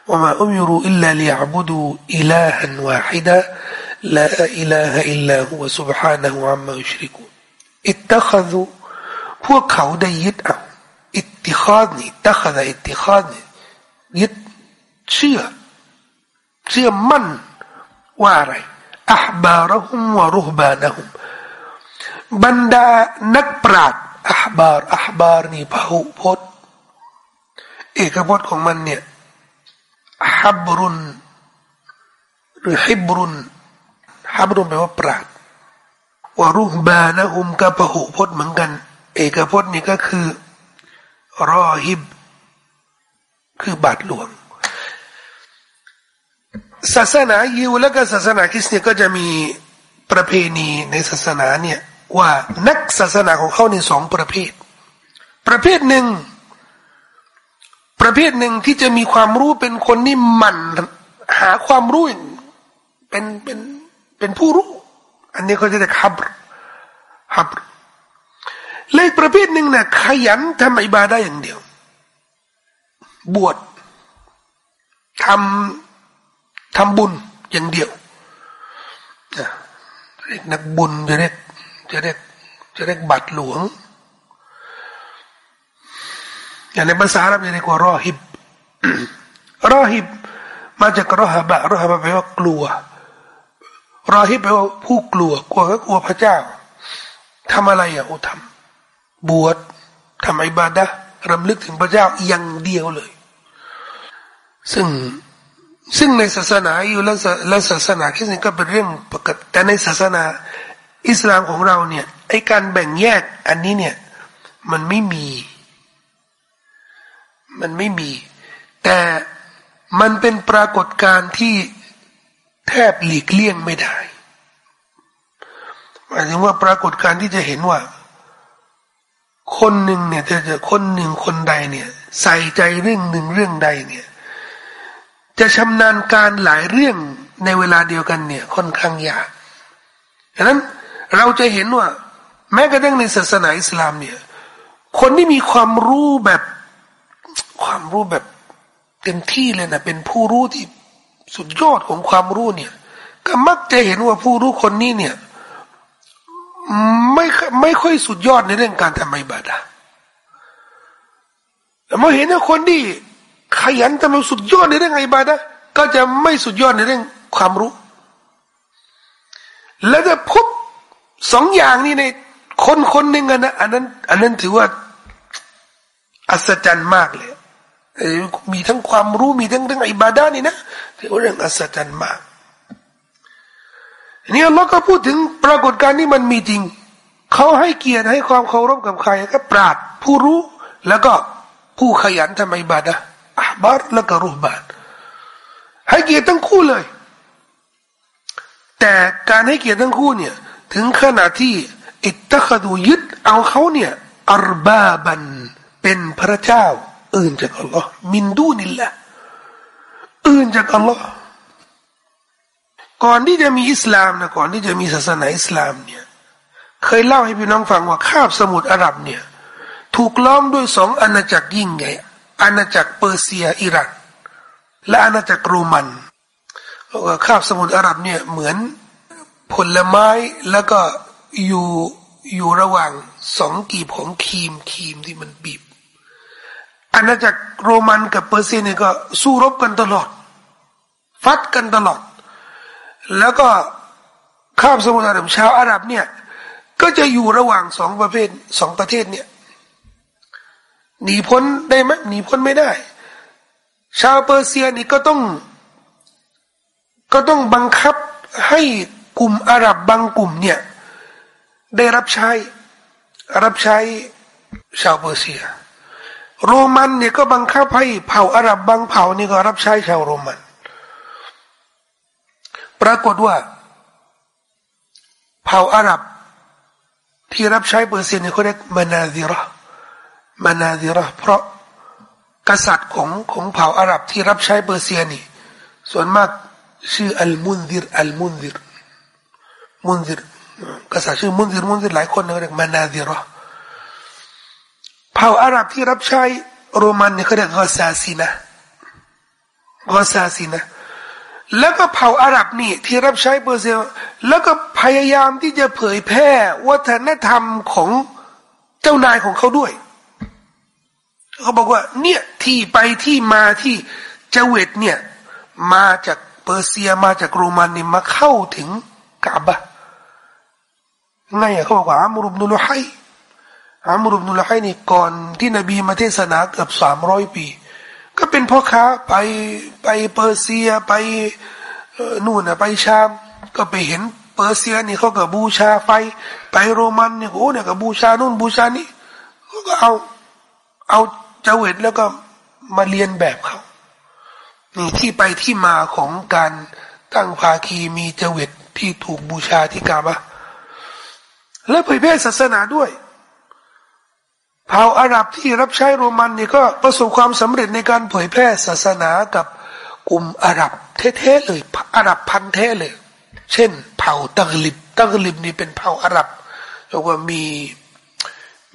وما أمروا إلا ليعبدوا إلها واحدا لا إله إلا هو سبحانه عما يشركون اتخذوا พวกเขาได้ยึดเอาอิทติคาดนี่ตะขดอิทติคาดนี่ยึดเชื่อเชื่อมั่นว่าอะไรอัฮบาระฮุมวะรุฮบานะฮุมบรรดานักปราชญ์อัฮบาร์อัฮบาร์นี่พหุพจน์เอกพจน์ของมันเนี่ย ฮับรุนหรือฮิบรุนฮับรุนแปลว่าปราชญ์วารุบานะฮุมกับพหุพจน์เหมือนกัน เอกพจน์นี่ก็คือรอฮิบ คือบาทหลวง ศาสนายิวและก็ศาสนาคริสเตียก็จะมีประเพณีในศาสนาเนี่ยว่านักศาสนาของเขาในสองประเภท ประเภทหนึ่ง ประเภทหนึ่งที่จะมีความรู้เป็นคนนี่มันหาความรู้เป็นเป็นเป็นผู้รู้ อันนี้เขาจะเรียกฮับฮับเลยประเภทหนึ่งนะ่ะขยันทำอิบาได้อย่างเดียว บวชทำทำบุญอย่างเดียวเรียกนักบุญจะเรียกจะเรียกจะเรียกบัตรหลวง อย่างในภาษาอาหรับเรียกว่ารอฮิบรอฮิบ มาจากรอฮบะรอฮบะแปลว่ากลัวรอฮิบแปลว่าผู้กลัว กลัวก็กลัวพระเจ้าทำอะไรอะโอ้ทำบวชทำอิบาดะรำลึกถึงพระเจ้าอย่างเดียวเลย ซึ่งซึ่งในศาสนาอยู่และและศาสนาคริสต์ก็เป็นเรื่องปกติแต่ในศาสนาอิสลามของเราเนี่ยไอการแบ่งแยกอันนี้เนี่ยมันไม่มี มันไม่มี แต่มันเป็นปรากฏการณ์ที่แทบหลีกเลี่ยงไม่ได้หมายถึงว่าปรากฏการณ์ที่จะเห็นว่า คนหนึ่งเนี่ยจะจะคนหนึ่งคนใดเนี่ย ใส่ใจเรื่องหนึ่งเรื่องใดเนี่ย จะชำนาญการหลายเรื่องในเวลาเดียวกันเนี่ย ค่อนข้างยากดังนั้นเราจะเห็นว่า แม้กระทั่งในศาสนาอิสลามเนี่ย คนที่มีความรู้แบบ ความรู้แบบเต็มที่เลยนะเป็นผู้รู้ที่สุดยอดของความรู้เนี่ย ก็มักจะเห็นว่าผู้รู้คนนี้เนี่ย ไม่ไม่ค่อยสุดยอดในเรื่องการทำอิบาดะแต่เมื่อเห็นว่าคนที่ขยันทำสุดยอดในเรื่องอิบาดะก็จะไม่สุดยอดในเรื่องความรู้ และจะพบสองอย่างนี้ในคนคนหนึ่งนะอันนั้น อันนั้นถือว่าอัศจรรย์มากเลย มีทั้งความรู้มีทั้งเรื่องอิบาดานี่นะถือว่าเรื่องอัศจรรย์มากนี่เราก็พูดถึงปรากฏการณ์นี้มันมีจริง เขาให้เกียรติให้ความเคารพกับใครก็ปราดผู้รู้ แล้วก็ผู้ขยันทำอิบาดะอาบาร์แล้วก็รูบานให้เกียรติทั้งคู่เลย แต่การให้เกียรติทั้งคู่เนี่ยถึงขนาดที่อิตตะคดูยึดเอาเขาเนี่ยอัรบาบันเป็นพระเจ้า อื่นจากอัลลอฮ์มินดูนิลละอื่นจากอัลลอฮ์ก่อนที่จะมีอิสลามนะก่อนที่จะมีศาสนาอิสลามเนี่ยเคยเล่าให้พี่น้องฟังว่าคาบสมุทรอาหรับเนี่ยถูกล้อมด้วยสองอาณาจักรยิ่งใหญ่อาณาจักรเปอร์เซียอิรักและอาณาจักรโรมันคาบสมุทรอาหรับเนี่ยเหมือนผลไม้แล้วก็อยู่อยู่ระหว่างสองกีบของครีมครีมที่มันบีบ อาณาจักรโรมันกับเปอร์เซียเนี่ยก็สู้รบกันตลอด ฟัดกันตลอด แล้วก็ข้ามสมุทรอาหรับชาวอาหรับเนี่ย ก็จะอยู่ระหว่างสองประเภทสองประเทศเนี่ยหนีพ้นได้ไหมหนีพ้นไม่ได้ ชาวเปอร์เซียนี่ก็ต้อง ก็ต้องบังคับให้กลุ่มอาหรับบางกลุ่มเนี่ย ได้รับใช้รับใช้ชาวเปอร์เซีย โรมันเนี่ยก็บังคับให้เผ่าอาหรับบางเผ่านี่ก็รับใช้ชาวโรมัน ปรากฏว่า เผ่าอาหรับ ที่รับใช้เปอร์เซียเนี่ยเขาเรียกมานาซิระมานาซิระเพราะกษัตริย์ของของเผ่าอาหรับที่รับใช้เปอร์เซียนี่ ส่วนมากชื่ออัลมุนซิรอัลมุนซิรมุนซิรกษัตริย์ชื่อมุนซิรมุนซิรหลายคนเรียกมานาซิระ เผ่าอาหรับที่รับใช้โรมันเนี่ยเขาเรียกกอซาซีนะกอซาซีนะแล้วก็เผ่าอาหรับนี่ที่รับใช้เปอร์เซียแล้วก็พยายามที่จะเผยแพร่วัฒนธรรมของเจ้านายของเขาด้วยเขาบอกว่าเนี่ยที่ไปที่มาที่เจเวตเนี่ยมาจากเปอร์เซียมาจากโรมันนี่มาเข้าถึงกาบะไงเขาบอกว่าอามรุบนุลไฮ อามรุบนุลไฮนี่ก่อนที่นบีมาเทศนาเกือบสามร้อยปี ก็เป็นพ่อค้าไปไปเปอร์เซียไปนู่นนะไปชาม ก็ไปเห็นเปอร์เซียนี่เขาก็บูชาไฟ ไปโรมันเนี่ยโอ้เนี่ยก็บูชานู่นบูชานี่เขาก็เอาเอาเจเวตแล้วก็มาเรียนแบบเขานี่ที่ไปที่มาของการตั้งภาคีมีเจเวตที่ถูกบูชาที่กาบะและเผยแพร่ศาสนาด้วย เผ่าอาหรับที่รับใช้โรมันนี่ก็ประสบความสำเร็จในการเผยแพร่ศาสนากับกลุ่มอาหรับเท่ๆเลยอาหรับพันเทเลย เช่น เผ่าตักลิบตักลิบนี่เป็นเผ่าอาหรับเรียกว่ามี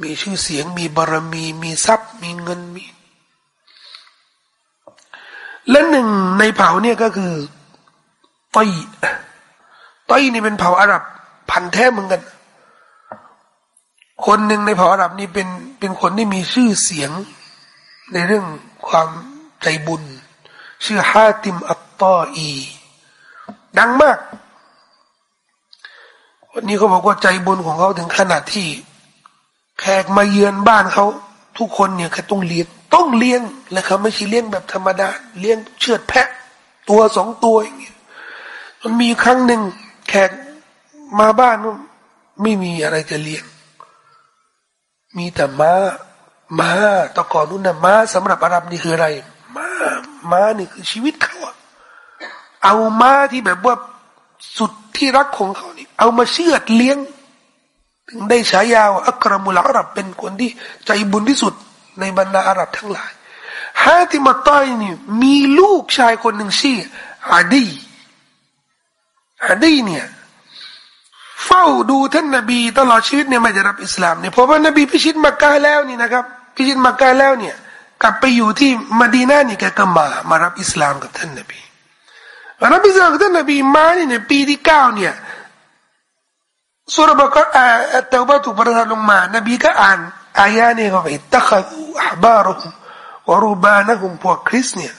มีชื่อเสียงมีบารมีมีทรัพย์มีเงินมี และหนึ่งในเผ่าเนี่ยก็คือต้อยต้อยนี่เป็นเผ่าอาหรับพันแท้เหมือนกัน คนหนึ่งในเผ่าอาหรับนี่เป็นเป็นคนที่มีชื่อเสียงในเรื่องความใจบุญ ชื่อฮาติมอัตตออี ดังมาก วันนี้เขาบอกว่าใจบุญของเขาถึงขนาดที่แขกมาเยือนบ้านเขาทุกคนเนี่ยเขาต้องเลี้ยงต้องเลี้ยงและเขาไม่ใช่เลี้ยงแบบธรรมดา เลี้ยงเชือดแพะ ตัวสองตัวอย่างเงี้ยมันมีครั้งหนึ่งแขกมาบ้านไม่มีอะไรจะเลี้ยง มีแต่ม้าม้าตะก่อนนู้นนะม้าสำหรับอาหรับนี่คืออะไรม้าม้านี่คือชีวิตเขาเอาม้าที่แบบว่าสุดที่รักของเขานี่เอามาเชือดเลี้ยง ถึงได้ฉายาว่าอัครมุลอาหรับเป็นคนที่ใจบุญที่สุดในบรรดาอาหรับทั้งหลายฮาติมาต้อยนี่มีลูกชายคนหนึ่งชื่ออาดีอาดีเนี่ย เฝ้าดูท่านนบีตลอดชีวิตเนี่ยไม่ได้รับอิสลามเนี่ยเพราะว่านบีพิชิตมักกะแล้วนี่นะครับ พิชิตมักกะแล้วเนี่ย กลับไปอยู่ที่มดีนานี่แกก็มามารับอิสลามกับท่านนบีรับอิสลามกับท่านนบีมาเนี่ยปีที่เก้าเนี่ยสุรบกรอัตตบะถูกประทานลงมานบีก็อ่านอายานี่เขาไปตักดูอับบารุมวรูบานะฮุมพวกคริสเนี่ย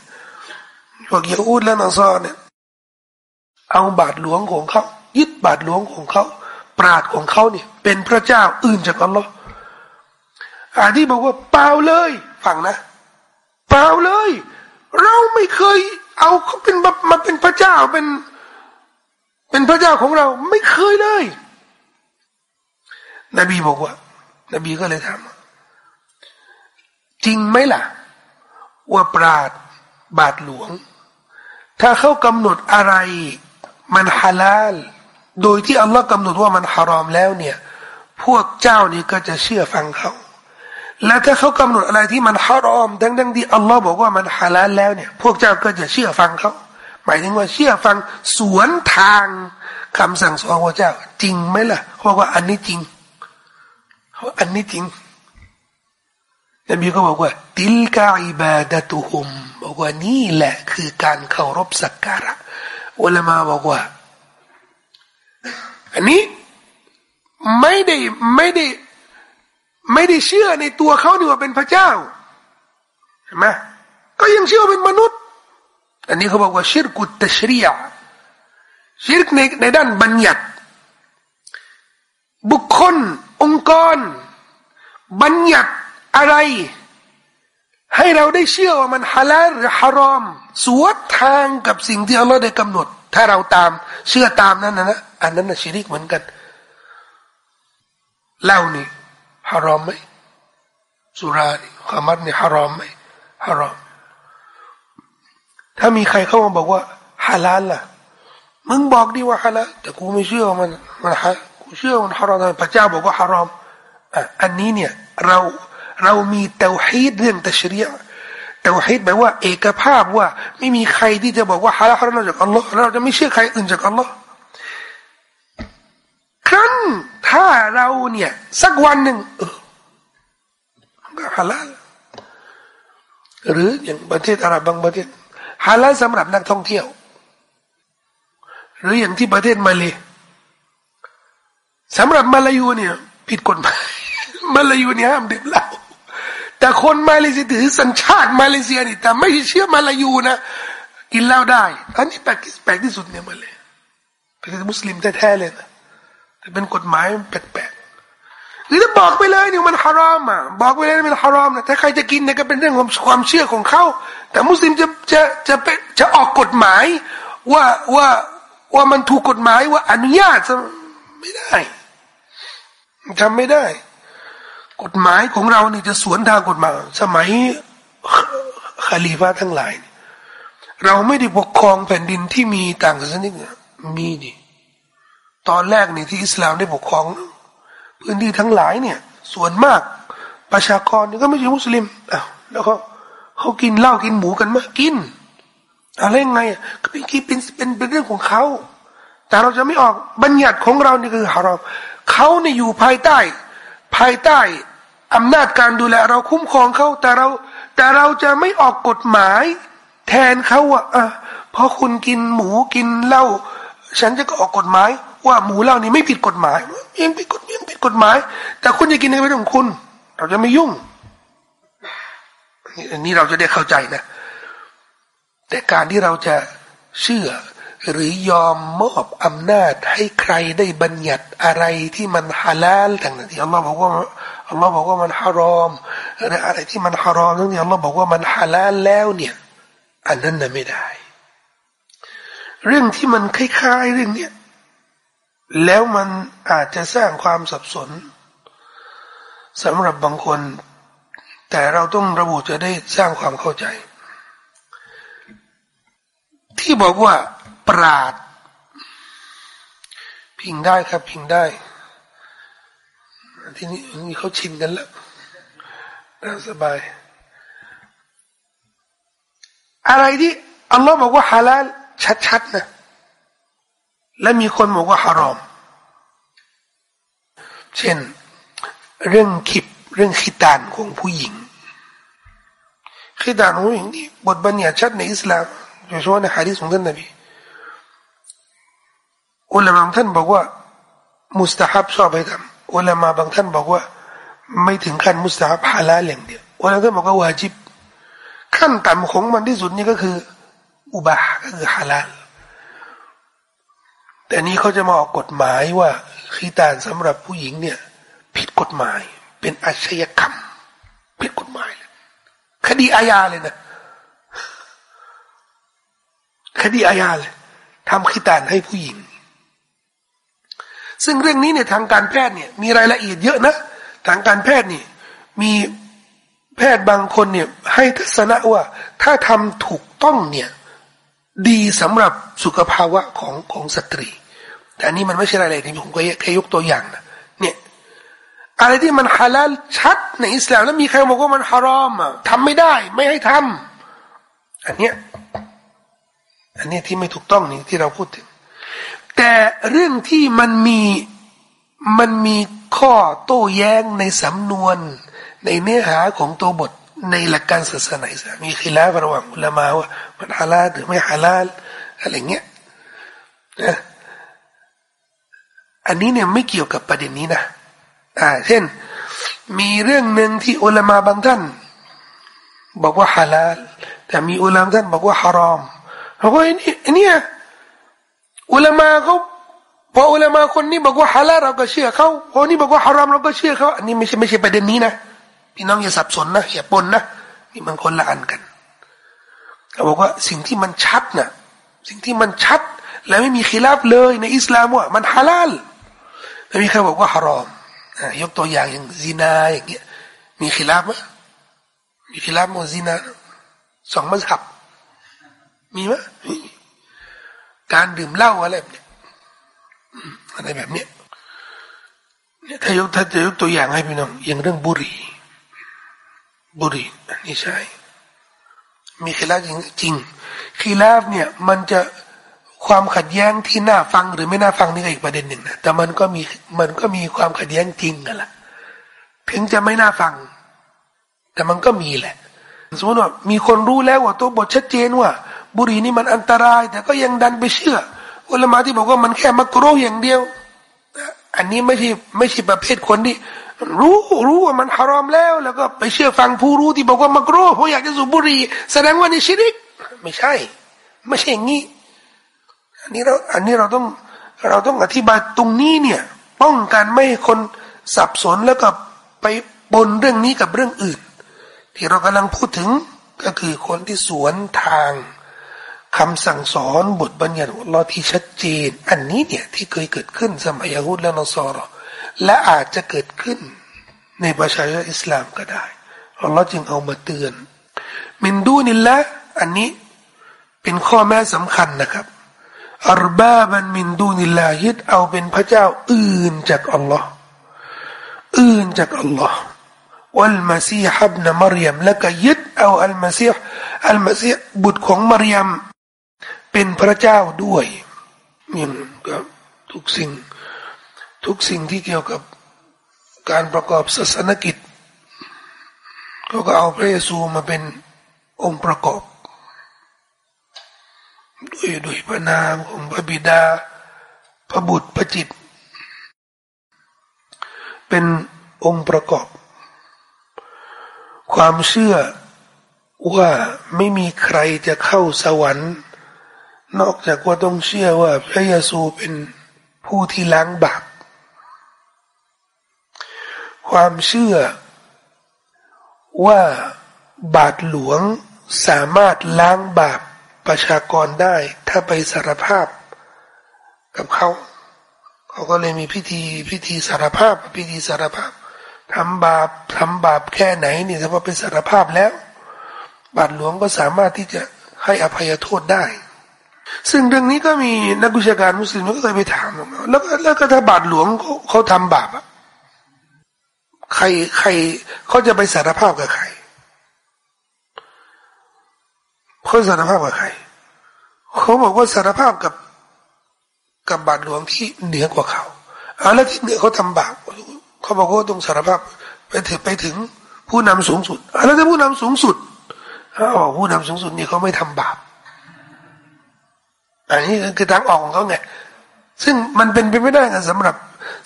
พวกยิวและนัสรเนี่ยเอาบาทหลวงของเขา ยึดบาทหลวงของเขา ปราดของเขาเนี่ยเป็นพระเจ้าอื่นจากอัลลอฮ์อาที่บอกว่าเปล่าเลยฟังนะเปล่าเลย เราไม่เคย เอาเขาเป็นมาเป็นพระเจ้าเป็นเป็นพระเจ้าของเราไม่เคยเลย นบีบอกว่า นบีก็เลยถามจริงไหมล่ะ ว่าปราดบาทหลวง ถ้าเขากำหนดอะไร มันฮาลาล โดยที่อัลลอฮ์กำหนดว่ามันฮารอมแล้วเนี่ย พวกเจ้านี่ก็จะเชื่อฟังเขา และถ้าเขากำหนดอะไรที่มันฮารอมดังๆที่อัลลอฮ์บอกว่ามันฮาลาลแล้วเนี่ย พวกเจ้าก็จะเชื่อฟังเขาหมายถึงว่าเชื่อฟังสวนทางคำสั่งสอนของเจ้า จริงไหมล่ะเขาบอกว่าอันนี้จริงเขาอันนี้จริงนบีก็บอกว่า ติลกาอิบาดะตุฮุมบอกว่านี่แหละคือการเคารพสักการะอุลามาบอกว่า อันนี้ไม่ได้ไม่ได้ไม่ได้เชื่อในตัวเขานี่ว่าเป็นพระเจ้าเห็นไหมก็ยังเชื่อเป็นมนุษย์ อันนี้เขาบอกว่าชิรกุตตชรียชิรกในในด้านบัญญัติ บุคคล องค์กร บัญญัติอะไร ให้เราได้เชื่อว่ามันฮาลาลหรือฮารอม สวนทางกับสิ่งที่อัลลอฮ์ได้กำหนด ถ้าเราตามเชื่อตามนั้นนะนะอันนั้นนะชิริกเหมือนกันเหล้านี่ฮารอมไหมสุรานี่ขมัดนี่ฮารอมไหมฮารอม ถ้ามีใครเข้ามาบอกว่าฮาลาลล่ะมึงบอกดีว่าฮาลาลแต่กูไม่เชื่อมันมันฮะกูเชื่อมันฮารอมพระเจ้าบอกว่าฮารอมอะอันนี้เนี่ยเรา เรามีเตาฮีดเรื่องตัชรียเตาฮีดแปลว่าเอกภาพว่า ไม่มีใครที่จะบอกว่าฮาลาลเราจากอัลลอฮ์เราจะไม่เชื่อใครอื่นจากอัลลอฮ์ครั้นถ้าเราเนี่ย สักวันหนึ่งเออก็ฮาลาลหรืออย่างประเทศอาหรับบางประเทศฮาลาลสำหรับนักท่องเที่ยว หรืออย่างที่ประเทศมาเลยสำหรับมาลายูเนี่ย ผิดกฎหมายมาลายูเนี่ยห้ามดื่มเหล้า แต่คนมาเลเซียถือสัญชาติมาเลเซียนี่แต่ไม่เชื่อมาลายูนะกินเหล้าได้ อันนี้แปลกแปลกที่สุดเนี่ยมาเลยเป็นมุสลิมแท้ๆเลยนะแต่เป็นกฎหมายแปลกๆหรือถ้าบอกไปเลยเนี่ยมันฮารอมอะบอกไปเลยมันฮารอมนะถ้าใครจะกินเนี่ยก็เป็นเรื่องของความเชื่อของเขาแต่มุสลิมจะจะจะเป็นจะออกกฎหมาย ว่าว่าว่ามันถูกกฎหมายว่าอนุญาตไม่ได้ทำไม่ได้ กฎหมายของเราเนี่ยจะสวนทางกฎหมาย สมัยคาลีฟาทั้งหลาย เราไม่ได้ปกครองแผ่นดินที่มีต่างศาสนามีดิตอนแรกนี่ที่อิสลามได้ปกครอง พื้นที่ทั้งหลายเนี่ย ส่วนมากประชากรนี่ก็ไม่ใช่มุสลิมอ้าวแล้วเขาเขากินเหล้ากินหมูกันมากินอะไรไงก็เป็นเป็นเป็นเป็นเรื่องของเขาแต่เราจะไม่ออกบัญญัติของเรานี่คือฮารอมเขาเนี่ยอยู่ภายใต้ ภายใต้อำนาจการดูแลเราคุ้มครองเขาแต่เรา แต่เราจะไม่ออกกฎหมาย แทนเขาอะเพราะคุณกินหมูกินเหล้าฉันจะก็ออกกฎหมาย ว่าหมูเหล้านี่ไม่ผิดกฎหมายยังผิดกฎยังผิดกฎหมาย แต่คุณจะกินในเรื่องของคุณ เราจะไม่ยุ่งอันนี้เราจะได้เข้าใจนะ แต่การที่เราจะเชื่อ หรือยอมมอบอำนาจให้ใครได้บัญญัติอะไรที่มันฮาลาลต่างๆที่อัลลอฮ์บอกว่าอัลลอฮ์บอกว่ามันฮารอมหรืออะไรที่มันฮารอมนั่นที่อัลลอฮ์บอกว่ามันฮาลาลแล้วเนี่ย อันนั้นน่ะไม่ได้ เรื่องที่มันคล้ายๆเรื่องเนี้ยแล้วมันอาจจะสร้างความสับสนสำหรับบางคน แต่เราต้องระบุจะได้สร้างความเข้าใจ ที่บอกว่า ปราด พิงได้ครับ พิงได้ ทีนี้นี่เขาชินกันแล้วน่าสบาย อะไรที่อัลลอฮ์บอกว่าฮาลาลชัดๆนะและมีคนบอกว่าฮารอม เช่น เรื่องขิบเรื่องขิตานของผู้หญิงขิตานของผู้หญิงนี่บทบัญญัติชัดในอิสลามโดยเฉพาะในฮะดีษของท่านนบี อุลามะบางท่านบอกว่า มุสตาฮับชอบไปทำอุลามะบางท่านบอกว่า ไม่ถึงขั้นมุสตาฮับฮาลาลอย่างเดียวอุลามะท่านบอกว่าวาจิบ ขั้นต่ำของมันที่สุดนี่ก็คือ อุบาก็คือฮาลาลแต่นี้เขาจะมาออกกฎหมายว่าขีตานสำหรับผู้หญิงเนี่ย ผิดกฎหมาย เป็นอาชญากรรมผิดกฎหมายเลยคดีอาญาเลยนะคดีอาญาเลยทำขีตานให้ผู้หญิง ซึ่งเรื่องนี้เนี่ยทางการแพทย์เนี่ยมีรายละเอียดเยอะนะ ทางการแพทย์นี่มีแพทย์บางคนเนี่ยให้ทัศนะว่าถ้าทำถูกต้องเนี่ยดีสำหรับสุขภาวะของของสตรี แต่อันนี้มันไม่ใช่อะไรเลยผมก็แค่ยกตัวอย่างนะเนี่ยอะไรที่มันฮาลาลชัดในอิสลามแล้วมีใครบอกว่ามันฮารอมอะทำไม่ได้ ไม่ให้ทำอันเนี้ยอันนี้ที่ไม่ถูกต้องนี่ที่เราพูดถึง แต่เรื่องที่มันมีมันมีข้อโต้แย้งในสำนวน ในเนื้อหาของตัวบทในหลักการศาสนามีขีลาระหว่างอุลามาว่ามันฮาลาลหรือไม่ฮาลาลอะไรเงี้ยนะอันนี้เนี่ยไม่เกี่ยวกับประเด็นนี้นะอ่าเช่น มีเรื่องหนึ่งที่อุลามาบางท่านบอกว่าฮาลาลแต่มีอุลามท่านบอกว่าฮารอมเราก็ไอ้นี่เนี่ อุลามาเขาพออุลามาคนนี้บอกว่าฮาลาเราก็เชื่อเขาพอนี้บอกว่าฮารอมเราก็เชื่อเขาอันนี้ไม่ใช่ไม่ใช่ประเด็นนี้นะพี่น้องอย่าสับสนนะอย่าปนนะนี่มันคนละอันกันเขาบอกว่าสิ่งที่มันชัดนะ่ะสิ่งที่มันชัด และไม่มีขีลาบเลยในอิสลามว่ามันฮาลาลไม่มีใครบอกว่าฮารอมยกตัวอย่างอย่างซีนาอย่างเงี้ยมีขีลาบไหมมี خلاف ว่า زنا สองมัสฮับมีไหม การดื่มเหล้าอะไรแบบนี้อะไรแบบนี้ถ้ายกถ้าจะยกตัวอย่างให้พี่น้องอย่างเรื่องบุหรี่บุหรี่นี้ใช่ มี خلاف จริงจริง خلاف เนี่ย มันจะความขัดแย้งที่น่าฟังหรือไม่น่าฟังนี่ก็อีกประเด็นหนึ่งนะแต่มันก็มีมันก็มีความขัดแย้งจริงกันละถึงจะไม่น่าฟัง แต่มันก็มีแหละสมมติว่ามีคนรู้แล้วว่าตัวบทชัดเจนว่า บุหรี่นี่มันอันตราย แต่ก็ยังดันไปเชื่ออุลามะที่บอกว่ามันแค่มักโรอย่างเดียว อันนี้ไม่ใช่ไม่ใช่ประเภทคนที่ รู้รู้ว่ามันฮารอมแล้ว แล้วก็ไปเชื่อฟังผู้รู้ที่บอกว่ามักโรเพราะอยากจะสูบบุหรี่แสดงว่านี่ชิริก ไม่ใช่ ไม่ใช่อย่างนี้อันนี้เราอันนี้เราต้องเราต้องอธิบายตรงนี้เนี่ย ป้องกันไม่ให้คนสับสนแล้วก็ไปปนเรื่องนี้กับเรื่องอื่น ที่เรากำลังพูดถึงก็คือคนที่สวนทาง คำสั่งสอนบทบัญญัติอัลอฮ์ที่ชัดเจน อันนี้เนี่ยที่เคยเกิดขึ้นสมัยยาฮูดและนอสอรอและอาจจะเกิดขึ้นในประชาชนอิสลามก็ได้อัลลอฮ์จึงเอามาเตือน มินดูนิลละอันนี้เป็นข้อแม้สำคัญนะครับอัลบาบันมินดูนิลลายึดเอาเป็นพระเจ้าอื่นจากอัลลอฮ์อื่นจากอัลลอฮ์วัลมาซีฮับนมารยมแล้วก็ยึดเอาอัลมาซีฮ์อัลมาซีฮ์บุตรของมารยม เป็นพระเจ้าด้วยอย่างกับทุกสิ่งทุกสิ่งที่เกี่ยวกับการประกอบศาสนกิจเขาก็เอาพระเยซูมาเป็นองค์ประกอบ ด้วยด้วยพระนามของพระบิดา พระบุตรพระจิต เป็นองค์ประกอบ ความเชื่อว่าไม่มีใครจะเข้าสวรรค์ นอกจากว่าต้องเชื่อว่าพระเยซูเป็นผู้ที่ล้างบาปความเชื่อว่าบาทหลวงสามารถล้างบาปประชากรได้ ถ้าไปสารภาพกับเขา เขาก็เลยมีพิธีพิธีสารภาพ พิธีสารภาพทำบาปทำบาปแค่ไหนนี่ถือว่าเป็นสารภาพแล้ว บาทหลวงก็สามารถที่จะให้อภัยโทษได้ ซึ่งเรื่องนี้ก็มีนักวิชาการมุสลิมก็เคยไปถามแล้วแล้วก็ถ้าบาทหลวงเขาเขาทำบาปอะใครใครเขาจะไปสารภาพกับใครเขาสารภาพกับใครเขาบอกว่าสารภาพกับกับบาทหลวงที่เหนือกว่าเขาเอาแล้วที่เหนือเขาทำบาปเขาบอกว่าต้องสารภาพไปถึงไปถึงผู้นำสูงสุดแล้วถ้าผู้นำสูงสุดเขาบอกผู้นำสูงสุดนี่เขาไม่ทำบาป อันนี้คือทางออกของเขาไงซึ่งมันเป็นไปไม่ได้นะสำหรับ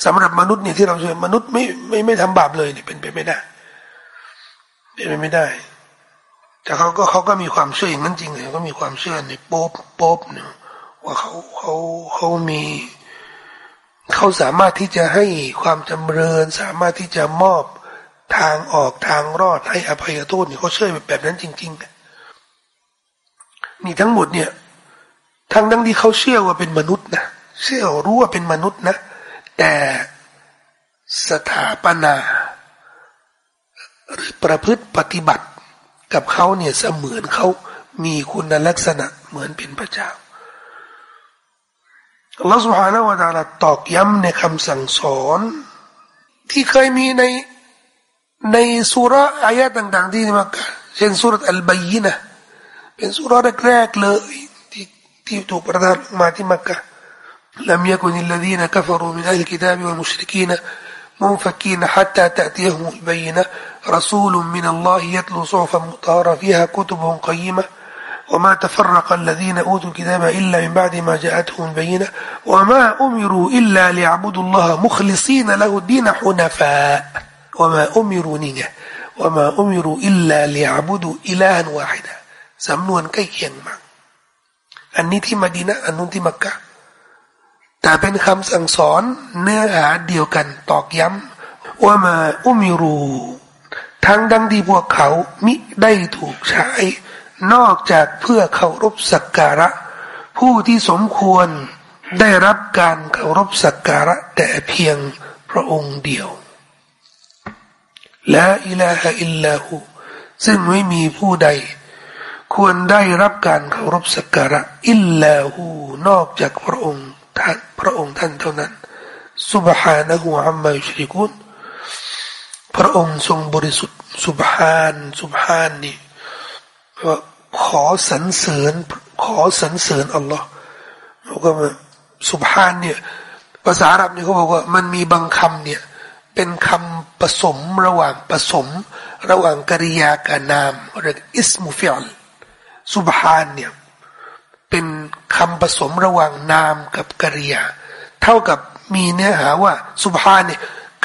สำหรับมนุษย์เนี่ยที่เราเชื่อมนุษย์ไม่ไม่ไม่ทำบาปเลยเนี่ยเป็นไปไม่ได้เป็นไปไม่ได้ แต่เขาก็เขาก็มีความเชื่ออย่างนั้นจริงเลยก็มีความเชื่อในโป๊บโป๊บเนี่ยว่าเขาเขาเขามีเขาสามารถที่จะให้ความจำเริญ สามารถที่จะมอบทางออกทางรอดให้อภัยโทษนี่เขาเชื่อแบบนั้นจริง ๆ นี่ทั้งหมดเนี่ย ทั้งทั้งที่เขาเชื่อว่าเป็นมนุษย์นะเชื่อรู้ว่าเป็นมนุษย์นะ แต่สถาปนา หรือประพฤติปฏิบัติกับเขาเนี่ยเสมือนเขามีคุณลักษณะเหมือนเป็นพระเจ้าอัลลอฮฺสุฮาห์นะวะตาลาตอกย้ำในคำสั่งสอน ที่เคยมีในในสุราอายะต่าง ๆ ที่มักกะเช่นสุรอัลบัยนะเป็นสุราแรกๆเลย ที่ที่ถูกประทานมาที่มักกะ لم يكن الذين كفروا من أهل الكتاب والمشركين منفكين حتى تأتيهم البينة رسول من الله يتلو صحفا مطهرة فيها كتب قيمة وما تفرق الذين أوتوا الكتاب إلا من بعد ما جاءتهم البينة وما أمروا إلا ليعبدوا الله مخلصين له الدين حنفاء وما أمروا نية وما أمروا إلا ليعبدوا إلها واحدا สำน อันนี้ที่มาดีนะอันนู้นที่มักกะแต่เป็นคำสั่งสอนเนื้อหาเดียวกันตอกย้ำว่ามาอุมิรูทั้งดังที่พวกเขามิได้ถูกใช้ นอกจากเพื่อเคารพสักการะ ผู้ที่สมควรได้รับการเคารพสักการะแต่เพียงพระองค์เดียวและอิลาฮะอิลลาหูซึ่งไม่มีผู้ใด ควรได้รับการเคารพสักการะอิลลาหูนอกจากพระองค์ท่านพระองค์ท่านเท่านั้นสุบฮานะหูอัมมายุชริกุนพระองค์ทรงบริสุทธิ์สุบฮานสุบฮานนี่ขอสรรเสริญขอสรรเสริญอัลลอฮ์แล้วก็มาสุบฮานเนี่ยภาษาอับเนี่ยเขาบอกว่ามันมีบางคำเนี่ยเป็นคำผสมระหว่างผสม ระหว่างกริยากับนามเรียกอิสมุฟิล สุบฮานเนี่ยเป็นคำผสมระหว่างนามกับกริยา เท่ากับมีเนื้อหาว่าสุบฮานเนี่ย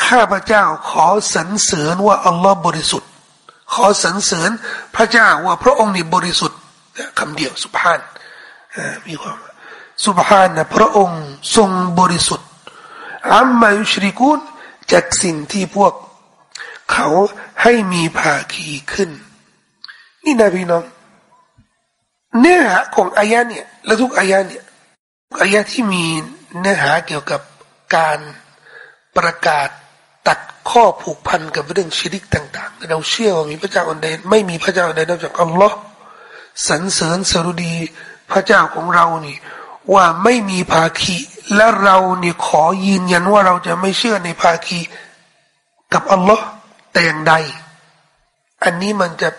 ข้าพระเจ้าขอสรรเสริญว่าอัลลอฮ์บริสุทธิ์ ขอสรรเสริญพระเจ้าว่าพระองค์นี่บริสุทธิ์คำเดียวสุภานมีความสุภานนะพระองค์ทรงบริสุทธิ์อัมมายุชริกุนจากสิ่งที่พวก เขาให้มีภาคีขึ้น นี่นะพี่น้อง เนื้อหาของอายะเนี่ยและทุกอายะเนี่ยอายะที่มีเนื้อหาเกี่ยวกับการประกาศตัดข้อผูกพันกับเรื่องชีริกต่าง ๆ เราเชื่อว่ามีพระเจ้าอันใดไม่มีพระเจ้าอันใดนอกจากอัลลอฮ์สรรเสริญสรุดีพระเจ้าของเรานี่ว่าไม่มีภาคีและเราเนี่ขอยืนยันว่าเราจะไม่เชื่อในภาคีกับอัลลอฮ์แต่อย่างใด อันนี้มันจะ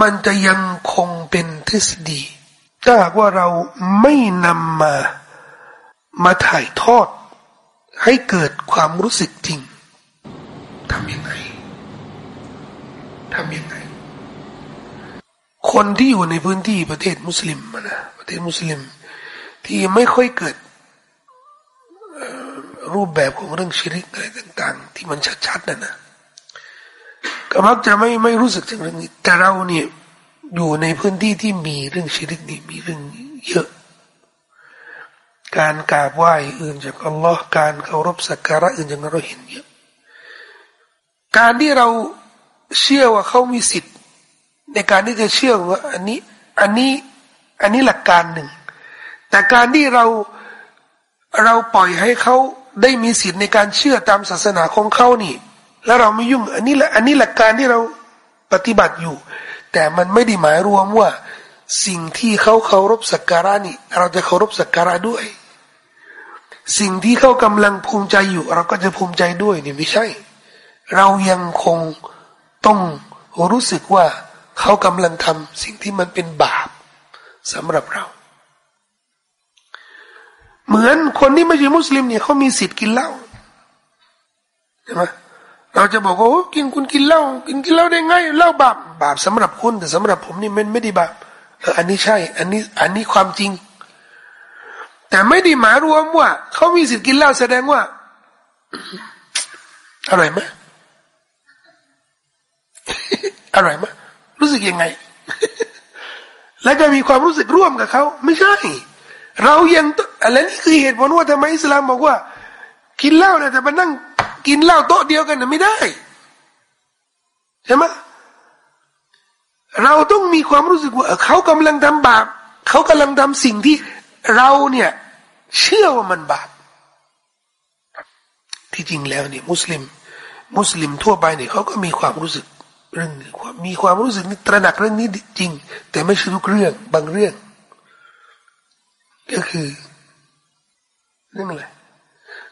มันจะยังคงเป็นทฤษฎี ถ้าหากว่าเราไม่นำมามาถ่ายทอด ให้เกิดความรู้สึกจริงทำยังไงทำยังไง คนที่อยู่ในพื้นที่ประเทศมุสลิมนะประเทศมุสลิม ที่ไม่ค่อยเกิดรูปแบบของเรื่องชิริกอะไรต่าง ๆ ที่มันชัดๆนั่นนะ ก็มักจะไม่ไม่รู้สึกถึงเรื่องนี้ แต่เราเนี่ยอยู่ในพื้นที่ที่มีเรื่องชิริกนี่มีเรื่องเยอะ การกราบไหว้อื่นจากอัลลอฮ์การเคารพสักการะอื่นจากเราเห็นเยอะ การที่เราเชื่อว่าเขามีสิทธิ์ ในการที่จะเชื่อว่าอันนี้อันนี้อันนี้หลักการหนึ่ง แต่การที่เราเราปล่อยให้เขาได้มีสิทธิ์ในการเชื่อตามศาสนาของเขานี่ แล้วเราไม่ยุ่ง อันนี้แหละอันนี้หลักการที่เราปฏิบัติอยู่ แต่มันไม่ได้หมายรวมว่า สิ่งที่เขาเคารพสักการะนี่ เราจะเคารพสักการะด้วย สิ่งที่เขากำลังภูมิใจอยู่ เราก็จะภูมิใจด้วยนี่ไม่ใช่ เรายังคงต้องรู้สึกว่าเขากำลังทำสิ่งที่มันเป็นบาปสำหรับเรา เหมือนคนที่ไม่ใช่มุสลิมเนี่ยเขามีสิทธิ์กินเหล้าใช่ไหม เราจะบอกว่าโอ้กินคุณกินเหล้ากินกินเหล้าได้ไงเหล้าบาปบาปสำหรับคุณแต่สำหรับผมนี่มันไม่ได้บาปเอออันนี้ใช่ อันนี้ อันนี้ความจริง แต่ไม่ได้หมายรวมว่าเขามีสิทธิ์กินเหล้าแสดงว่าอร่อยไหมอร่อยไหมรู้สึกยังไง แล้วจะมีความรู้สึกร่วมกับเขาไม่ใช่ เรายังอะไรนี่คือเหตุผลว่าทำไมอิสลามบอกว่า กินเหล้าเนี่ยแต่มานั่ง กินเหล้าโต๊ะเดียวกันน่ะไม่ได้ใช่ไหมเราต้องมีความรู้สึกว่าเขากำลังทำบาปเขากำลังทำสิ่งที่เราเนี่ย เชื่อว่ามันบาปที่จริงแล้วเนี่ยมุสลิม มุสลิมทั่วไปเนี่ยเขาก็มีความรู้สึกเรื่องนี้มีความรู้สึกนี่ตระหนักเรื่องนี้จริง แต่ไม่ใช่ทุกเรื่องบางเรื่อง ก็คือ เรื่องอะไร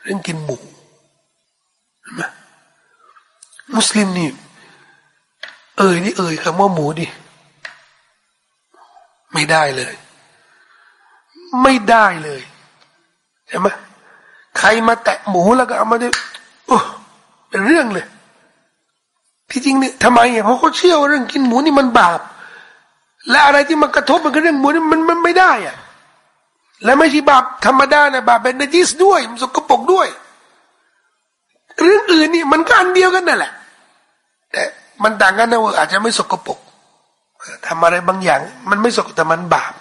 เรื่องกินหมู มุสลิมนี่ เอ่ยนี่เอ่ยคำว่าหมูดิ ไม่ได้เลย ไม่ได้เลยใช่ไหมใครมาแตะหมูแล้วก็เอามาดิโอ้เป็นเรื่องเลย ที่จริงเนี่ยทำไมเพราะเขาเชื่อว่าเรื่องกินหมูนี่มันบาป และอะไรที่มันกระทบมันก็เรื่องหมูนี่มันมันไม่ได้อะและไม่ใช่บาปธรรมดานะบาปเป็นนจิสด้วยมันสกปรกด้วย เรื่องอื่นนี่มันก็อันเดียวกันนั่นแหละ แต่มันต่างกันนะว่าอาจจะไม่สกปรกทำอะไรบางอย่าง มันไม่สกแต่มันบาป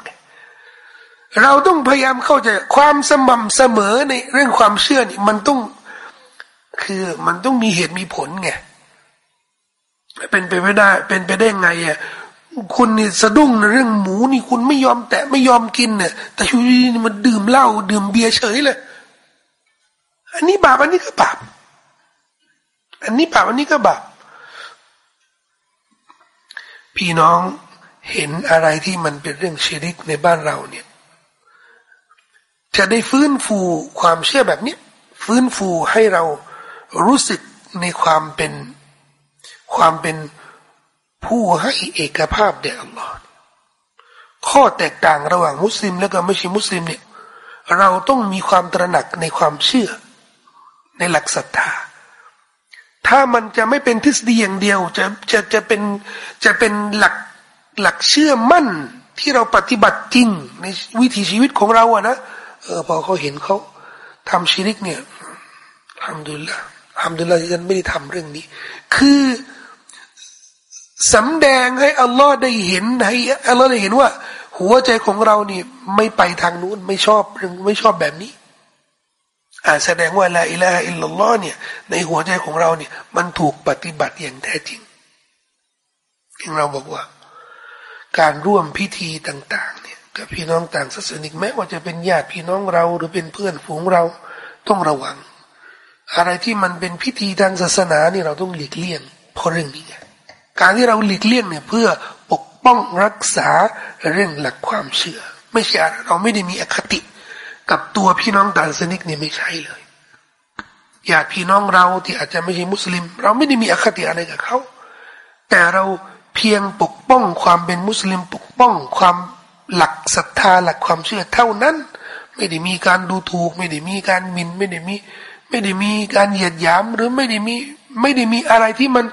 เราต้องพยายามเข้าใจความสม่ำเสมอในเรื่องความเชื่อนี่มันต้อง คือมันต้องมีเหตุมีผลไงเป็นไปไม่ได้ เป็นไปได้ไงอะคุณนี่สะดุ้งในเรื่องหมูนี่คุณไม่ยอมแตะไม่ยอมกินเนี่ยแต่อยู่ดีๆมันดื่มเหล้าดื่มเบียร์เฉยเลย อันนี้บาปอันนี้ก็บาป อันนี้บาปอันนี้ก็บาปพี่น้องเห็นอะไรที่มันเป็นเรื่องชีริกในบ้านเราเนี่ย จะได้ฟื้นฟูความเชื่อแบบนี้ฟื้นฟูให้เรารู้สึกในความเป็นความเป็นผู้ให้เอกภาพแด่อัลลอฮ์ข้อแตกต่างระหว่างมุสลิมและก็ไม่ใช่มุสลิมเนี่ย เราต้องมีความตระหนักในความเชื่อ ในหลักศรัทธา ถ้ามันจะไม่เป็นทฤษฎีอย่างเดียว จะจะจะเป็นจะเป็นหลักหลักเชื่อมั่นที่เราปฏิบัติจริง ในวิถีชีวิตของเราอะนะเออพอเขาเห็นเขาทำชีริกเนี่ยทำดุลละทำดุลละที่ฉันไม่ได้ทำเรื่องนี้ คือสำแดงให้อัลลอฮ์ได้เห็นให้อัลลอฮ์ได้เห็นว่า หัวใจของเรานี่ไม่ไปทางนู้นไม่ชอบเรื่องไม่ชอบแบบนี้ แสดงว่าละอิละฮอิลลัลลอฮ์เนี่ย ในหัวใจของเราเนี่ย มันถูกปฏิบัติอย่างแท้จริงอย่างเราบอกว่า การร่วมพิธีต่าง ๆ เนี่ยกับพี่น้องต่างศาสนิกแม้ว่าจะเป็นญาติพี่น้องเรา หรือเป็นเพื่อนฝูงเราต้องระวัง อะไรที่มันเป็นพิธีทางศาสนาเนี่ยเราต้องหลีกเลี่ยงเพราะเรื่องนี้การที่เราหลีกเลี่ยงเนี่ยเพื่อปกป้องรักษาเรื่องหลักความเชื่อ ไม่ใช่เราไม่ได้มีอคติ กับตัวพี่น้องต่างศาสนิกเนี่ยไม่ใช่เลยญาติพี่น้องเราที่อาจจะไม่ใช่มุสลิม เราไม่ได้มีอคติอะไรกับเขา แต่เราเพียงปกป้องความเป็นมุสลิมปกป้องความหลักศรัทธาหลักความเชื่อเท่านั้น ไม่ได้มีการดูถูก ไม่ได้มีการมินไม่ได้มีไม่ได้มีการเหยียดหยามหรือไม่ได้มีไม่ได้มีอะไรที่มัน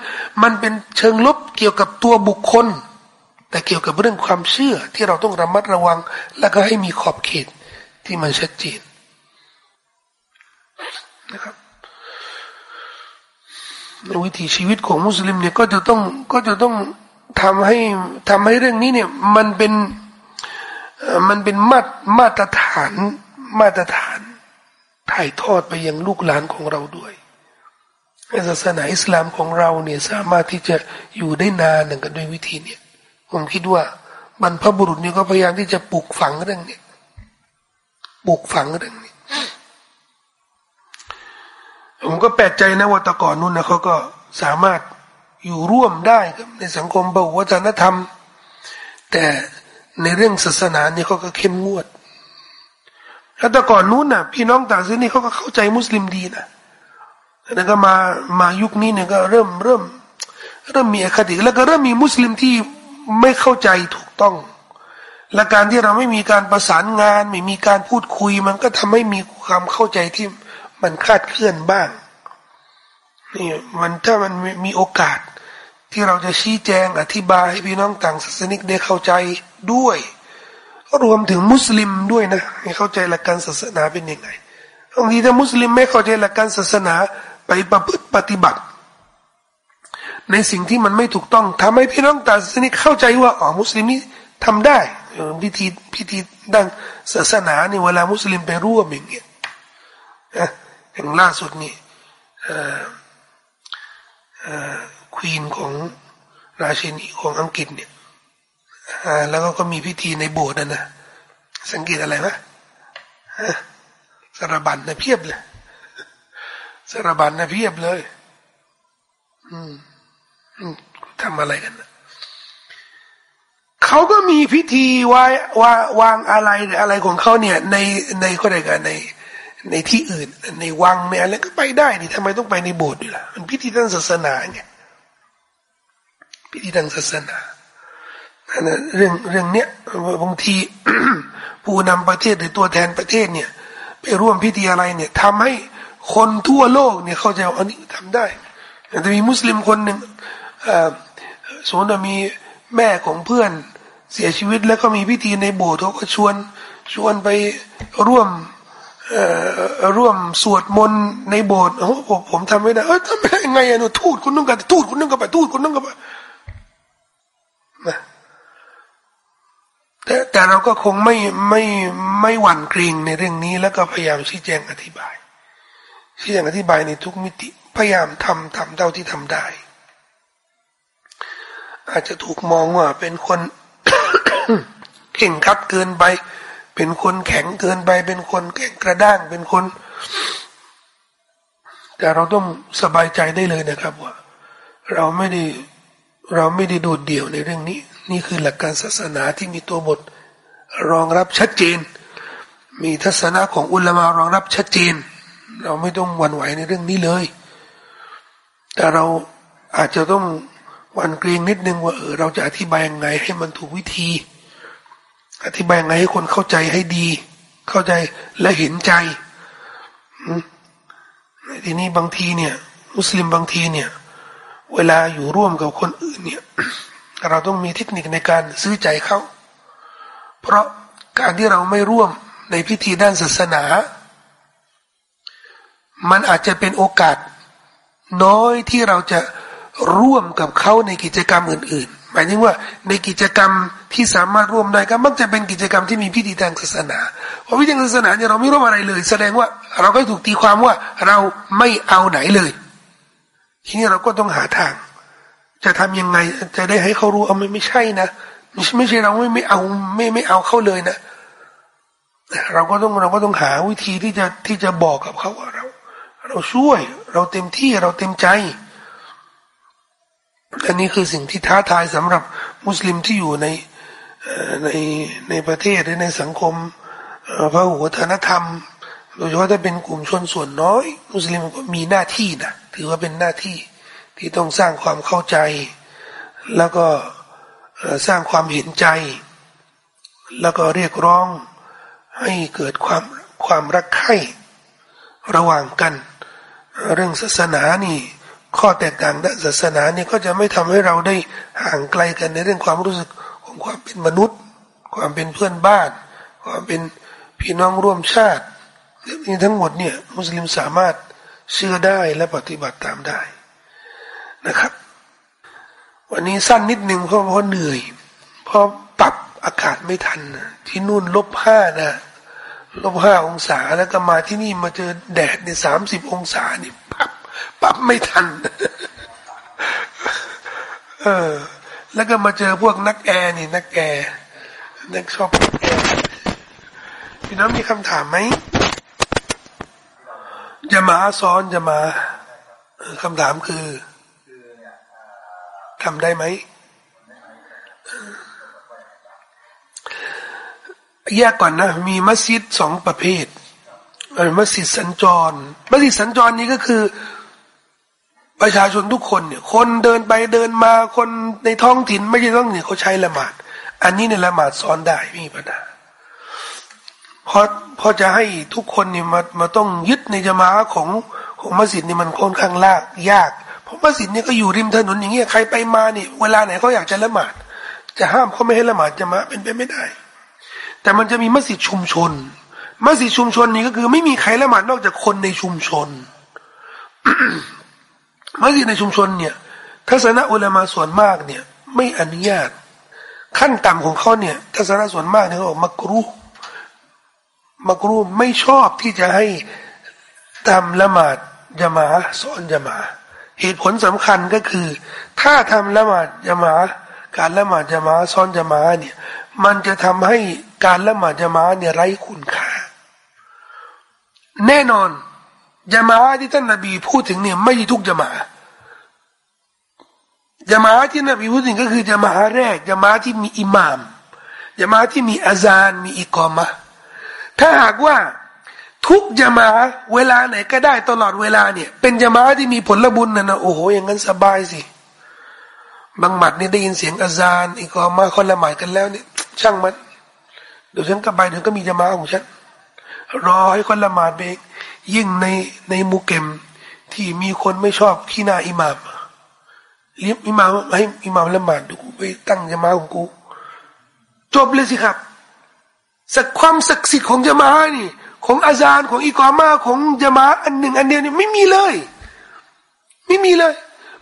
มันเป็นเชิงลบเกี่ยวกับตัวบุคคล แต่เกี่ยวกับเรื่องความเชื่อที่เราต้องระมัดระวัง แล้วก็ให้มีขอบเขต ที่มันชัดเจนนะครับวิถีชีวิตของมุสลิมเนี่ยก็จะต้องก็จะต้องทำให้ทำให้เรื่องนี้เนี่ยมันเป็นมันเป็นมาตรมาตรฐานมาตรฐานถ่ายทอดไปยังลูกหลานของเราด้วยศาสนาอิสลามของเราเนี่ยสามารถที่จะอยู่ได้นานหนึ่งกันด้วยวิธีเนี่ยผมคิดว่าบรรพบุรุษเนี่ยก็พยายามที่จะปลูกฝังเรื่องเนี้ ปลูกฝังเรื่องนี้ ผมก็แปลกใจนะว่าตะก่อนนู้นนะเขาก็สามารถอยู่ร่วมได้ในสังคมบวัฒนธรรม แต่ในเรื่องศาสนาเนี่ยเขาก็เข้มงวดแล้วแต่ก่อนนู้นน่ะ พี่น้องต่างศาสนาเขาก็เข้าใจมุสลิมดีนะแล้วก็มามายุคนี้เนี่ยก็เริ่มเริ่ม เริ่มมีอคติแล้วก็เริ่มมีมุสลิมที่ไม่เข้าใจถูกต้อง และการที่เราไม่มีการประสานงาน ไม่มีการพูดคุย มันก็ทำให้มีความเข้าใจที่มันคลาดเคลื่อนบ้างนี่มันถ้ามันมีโอกาส ที่เราจะชี้แจงอธิบายให้พี่น้องต่างศาสนิกได้เข้าใจด้วย รวมถึงมุสลิมด้วยนะให้เข้าใจหลักการศาสนาเป็นยังไงบางทีถ้ามุสลิมไม่เข้าใจหลักการศาสนาไปประพฤติปฏิบัติ ในสิ่งที่มันไม่ถูกต้องทำให้พี่น้องต่างศาสนาเข้าใจว่าอ๋อมุสลิมนี่ ทำได้พิธีพิธีด้านศาสนานี่เวลามุสลิมไปร่วมอย่างเงี้ยอย่างล่าสุดนี่ควีนของราชินีของอังกฤษเนี่ยแล้วก็มีพิธีในโบสถ์นะนะสังเกตอะไรไหมสารบัญนะเพียบเลยสารบัญนะเพียบเลย อืมทำอะไรกันนะ เขาก็มีพิธีวายวาวางอะไรอะไรของเขาเนี่ย ในในเขาเรียกกันในในที่อื่น ในวังในอะไรก็ไปได้นี่ทำไมต้องไปในโบสถ์ด้วยล่ะมันพิธีทางศาสนาไงพิธีทางศาสนาเรื่องเรื่องเนี้ยบางทีผู้นำประเทศหรือตัวแทนประเทศเนี่ย ไปร่วมพิธีอะไรเนี่ยทำให้คนทั่วโลกเนี่ยเข้าใจว่าอันนี้ทำได้แต่มีมุสลิมคนหนึ่งสมมติมี แม่ของเพื่อนเสียชีวิตแล้วก็มีพิธีในโบสถ์เขาก็ชวนชวนไปร่วมร่วมสวดมนต์ในโบสถ์โอ้ผมผมทำไม่ได้เออทำไม่ได้ไงอะหนูทูดคุณต้องการทูดคุณต้องการไปทูดคุณต้องการไปนะแต่แต่เราก็คงไม่ไม่ไม่หวั่นเกรงในเรื่องนี้ แล้วก็พยายามชี้แจงอธิบายชี้แจงอธิบายในทุกมิติ พยายามทำทำเท่าที่ทำได้ อาจจะถูกมองว่าเป็นคนเข่งคัดเกินไป เป็นคนแข็งเกินไป เป็นคนแข็งกระด้าง เป็นคน แต่เราต้องสบายใจได้เลยนะครับว่า เราไม่ได้เราไม่ได้โดดเดี่ยวในเรื่องนี้ นี่คือหลักการศาสนาที่มีตัวบท รองรับชัดเจน มีทัศนะของอุลามารองรับชัดเจน เราไม่ต้องหวั่นไหวในเรื่องนี้เลย แต่เราอาจจะต้อง หวั่นเกรงนิดนึงว่าเออเราจะอธิบายยังไง ให้มันถูกวิธี อธิบายยังไงให้คนเข้าใจให้ดี เข้าใจและเห็นใจทีนี้บางทีเนี่ย มุสลิมบางทีเนี่ย เวลาอยู่ร่วมกับคนอื่นเนี่ย เราต้องมีเทคนิคในการซื้อใจเขาเพราะการที่เราไม่ร่วมในพิธีด้านศาสนา มันอาจจะเป็นโอกาส น้อยที่เราจะ ร่วมกับเขาในกิจกรรมอื่น ๆ หมายถึงว่าในกิจกรรมที่สามารถร่วมได้ก็มักจะเป็นกิจกรรมที่มีพิธีทางศาสนาเพราะพิธีทางศาสนาเนี่ยเราไม่ร่วมอะไรเลย แสดงว่าเราก็ถูกตีความว่าเราไม่เอาไหนเลย ทีนี้เราก็ต้องหาทาง จะทำยังไงจะได้ให้เขารู้เอาไม่ไม่ใช่นะไม่ใช่ไม่ใช่เราไม่ไม่เอาไม่ไม่เอาเขาเลยนะเราก็ต้องเราก็ต้องหาวิธีที่จะที่จะบอกกับเขาว่าเรา เราช่วย เราเต็มที่เราเต็มใจ อันนี้คือสิ่งที่ท้าทายสำหรับมุสลิมที่อยู่ในในในประเทศในสังคมพระหุวัฒนธรรม โดยเฉพาะถ้าเป็นกลุ่มชนส่วนน้อย มุสลิมก็มีหน้าที่นะถือว่าเป็นหน้าที่ที่ต้องสร้างความเข้าใจ แล้วก็สร้างความเห็นใจ แล้วก็เรียกร้องให้เกิดความความรักใคร่ระหว่างกัน เรื่องศาสนานี่ ข้อแตกต่างด้านศาสนาเนี่ยก็จะไม่ทำให้เราได้ห่างไกลกันในเรื่องความรู้สึกของความเป็นมนุษย์ ความเป็นเพื่อนบ้าน ความเป็นพี่น้องร่วมชาติเรื่องนี่ทั้งหมดเนี่ยมุสลิมสามารถเชื่อได้และปฏิบัติตามได้นะครับ วันนี้สั้นนิดหนึ่งเพราะเพราะเหนื่อย เพราะปรับอากาศไม่ทันที่นู่นลบห้านะลบห้าองศาแล้วก็มาที่นี่มาเจอแดดในสามสิบองศานี่ปับ ปรับไม่ทัน เออ แล้วก็มาเจอพวกนักแอร์นี่ นักแอร์นักชอบแอร์พี่น้องมีคำถามไหมจะมาซ้อนจะมาคำถามคือทำได้ไหมแยกก่อนนะ มีมัสยิดสองประเภทมัสยิดสัญจร มัสยิดสัญจรนี้ก็คือ ประชาชนทุกคนเนี่ย คนเดินไปเดินมาคนในท้องถิ่นไม่ใช่ต้องเนี่ยเขาใช้ละหมาด อันนี้ในละหมาดซ้อนได้ไม่มีปัญหาเพราะพอจะให้ทุกคนเนี่ยมามาต้องยึดในจมาของของมัสยิดนี่มันค่อนข้างลากยาก เพราะมัสยิดเนี่ยก็อยู่ริมถนนอย่างเงี้ยใครไปมานี่เวลาไหนเขาอยากจะละหมาด จะห้ามเขาไม่ให้ละหมาดจะมาเป็นไปไม่ได้ แต่มันจะมีมัสยิดชุมชน มัสยิดชุมชนนี่ก็คือ ไม่มีใครละหมาดนอกจากคนในชุมชน มัสยิดในชุมชนเนี่ย ทัศนะอุลามาส่วนมากเนี่ย ไม่อนุญาต ขั้นต่ำของเขาเนี่ย ทัศนะส่วนมากเนี่ยเขาบอกมักรุมักรูไม่ชอบที่จะให้ทำละหมาดจมาสอนจมาเหตุผลสำคัญก็คือ ถ้าทำละหมาดจมาการละหมาดจมาสอนจมาเนี่ย มันจะทำให้การละหมาดจมาเนี่ยไร้คุณค่า แน่นอน จมาที่ท่านนบีพูดถึงเนี่ยไม่ใช่ทุกจมาจมาที่นบีพูดถึงก็คือจมาแรกจมาที่มีอิหมามจมาที่มีอาจารย์มีอิกอมะถ้าหากว่าทุกจมาเวลาไหนก็ได้ตลอดเวลาเนี่ย เป็นจมาที่มีผลบุญนะนะโอ้โหอย่างนั้นสบายสิบางหมัดเนี่ยได้ยินเสียงอาจารย์อีกอมาคนละหมายกันแล้วเนี่ย ช่างมันเดี๋ยวฉันก็ไปเดี๋ยวก็มีจมาของฉันรอให้คนละหมาดเบง ยิ่งในในมูเกมที่มีคนไม่ชอบขี้หน้าอิหมามเลี้ยงอิหมามให้อิหมามละหมาดดูไปตั้งจะมาของกูจบเลยสิครับสักความศักดิ์สิทธิ์ของจะมานี่ ของอาจารย์ของอีกอมาของจะมาอันหนึ่งอันเดียวนี่ไม่มีเลย ไม่มีเลย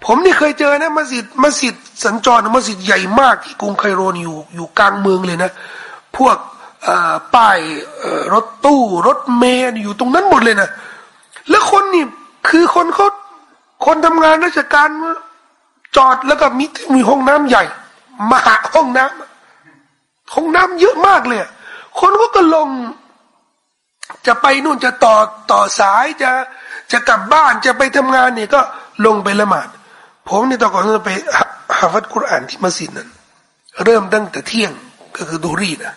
ผมนี่เคยเจอนะมัสยิดมัสยิดสัญจรมัสยิดใหญ่มากที่กรุงไคโรนอยู่อยู่กลางเมืองเลยนะ พวก ป้ายรถตู้รถเมล์อยู่ตรงนั้นหมดเลยนะแล้วคนนี่คือคนเขาคนทำงานราชการจอดแล้วก็มีมีห้องน้ำใหญ่มหาห้องน้ำห้องน้ำเยอะมากเลย คนก็ก็ลง จะไปนู่นจะต่อต่อสายจะจะกลับบ้านจะไปทำงานเนี่ยก็ลงไปละหมาดผมนี่ตอนก่อนจะไปหาฟัดกุรอานที่มัสยิดนั้น เริ่มตั้งแต่เที่ยงก็คือดูรีนะ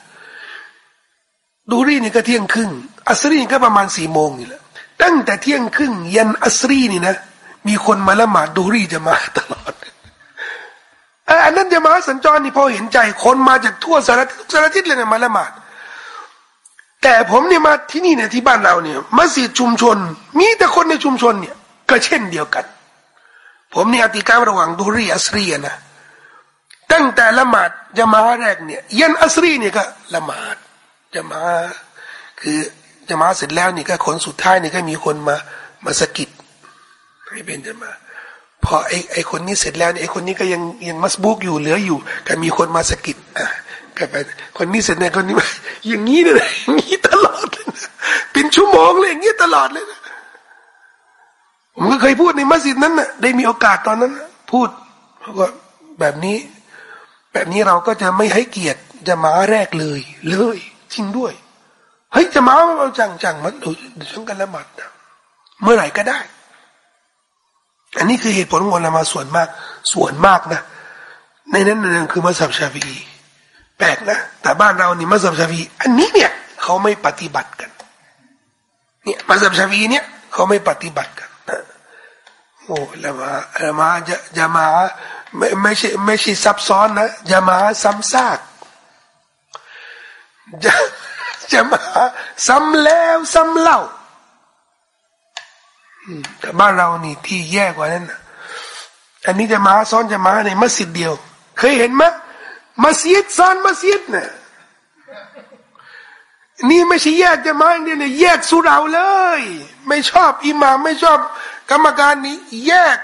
ดูรีนี่ก็เที่ยงครึ่ง อัสรีก็ประมาณสี่โมงนี่แหละ ตั้งแต่เที่ยงครึ่งยันอัสรีนี่นะ มีคนมาละหมาดดูรีจะมาตลอดอันนั้นจะมาสัญจรนี่พอเห็นใจคนมาจากทั่วสารทิศสารทิศเลยนะมาละหมาด แต่ผมเนี่ยมาที่นี่เนี่ยที่บ้านเราเนี่ยมัสยิดชุมชน มีแต่คนในชุมชนเนี่ย ก็เช่นเดียวกัน ผมเนี่ยอติการระหว่างดูรีอัสรีนะตั้งแต่ละหมาดจะมาแรกเนี่ยยันอัสรีเนี่ยก็ละหมาด จะมาคือจะมาเสร็จแล้วนี่ก็คนสุดท้ายนี่ก็มีคนมามาสกิดให้เป็นจะมาพอไอ้ไอ้คนนี้เสร็จแล้วไอ้คนนี้ก็ยังยังมัสบุกอยู่เหลืออยู่ก็มีคนมาสกิดอะก็ไปคนนี้เสร็จเนี่ยคนนี้อย่างนี้เลยอย่างนี้ตลอดเลยนะเป็นชั่วโมงเลยอย่างนี้ตลอดเลยนะผมก็เคยพูดในมัสยิดนั้นนะ่ะได้มีโอกาสตอนนั้น พูดเขาก็แบบนี้ แบบนี้เราก็จะไม่ให้เกียรติจะมาแรกเลยเลย จริงด้วย เฮ้ยจะมาเอาจังจังมันดูช่างกันละหมาดเมื่อไหร่ก็ได้ อันนี้คือเหตุผลของเรามาส่วนมาก ส่วนมากนะ ในนั้นนั่นคือมัสยิดชาฟีแปลกนะ แต่บ้านเรานี่มัสยิดชาฟีอันนี้เนี่ย เขาไม่ปฏิบัติกัน เนี่ยมัสยิดชาฟีเนี่ย เขาไม่ปฏิบัติกันนะโอ้ละมาละมาจะจะมาไม่ไม่ใช่ไม่ใช่ซับซ้อนนะจะมาซ้ำซาก จะจะมาซ้ำแล้วซ้ำเล่าแต่บ้านเรานี่ที่แย่กว่านั้นอันนี้จะมาซ้อนจะมาในมัสยิดเดียว เคยเห็นไหมมัสยิดซ้อนมัสยิดเนี่ยนี่ไม่ใช่แยกจะมาอย่างเดียวเนี่ยแยกสุราเลย ไม่ชอบอิหมามไม่ชอบ กรรมการนี้แยก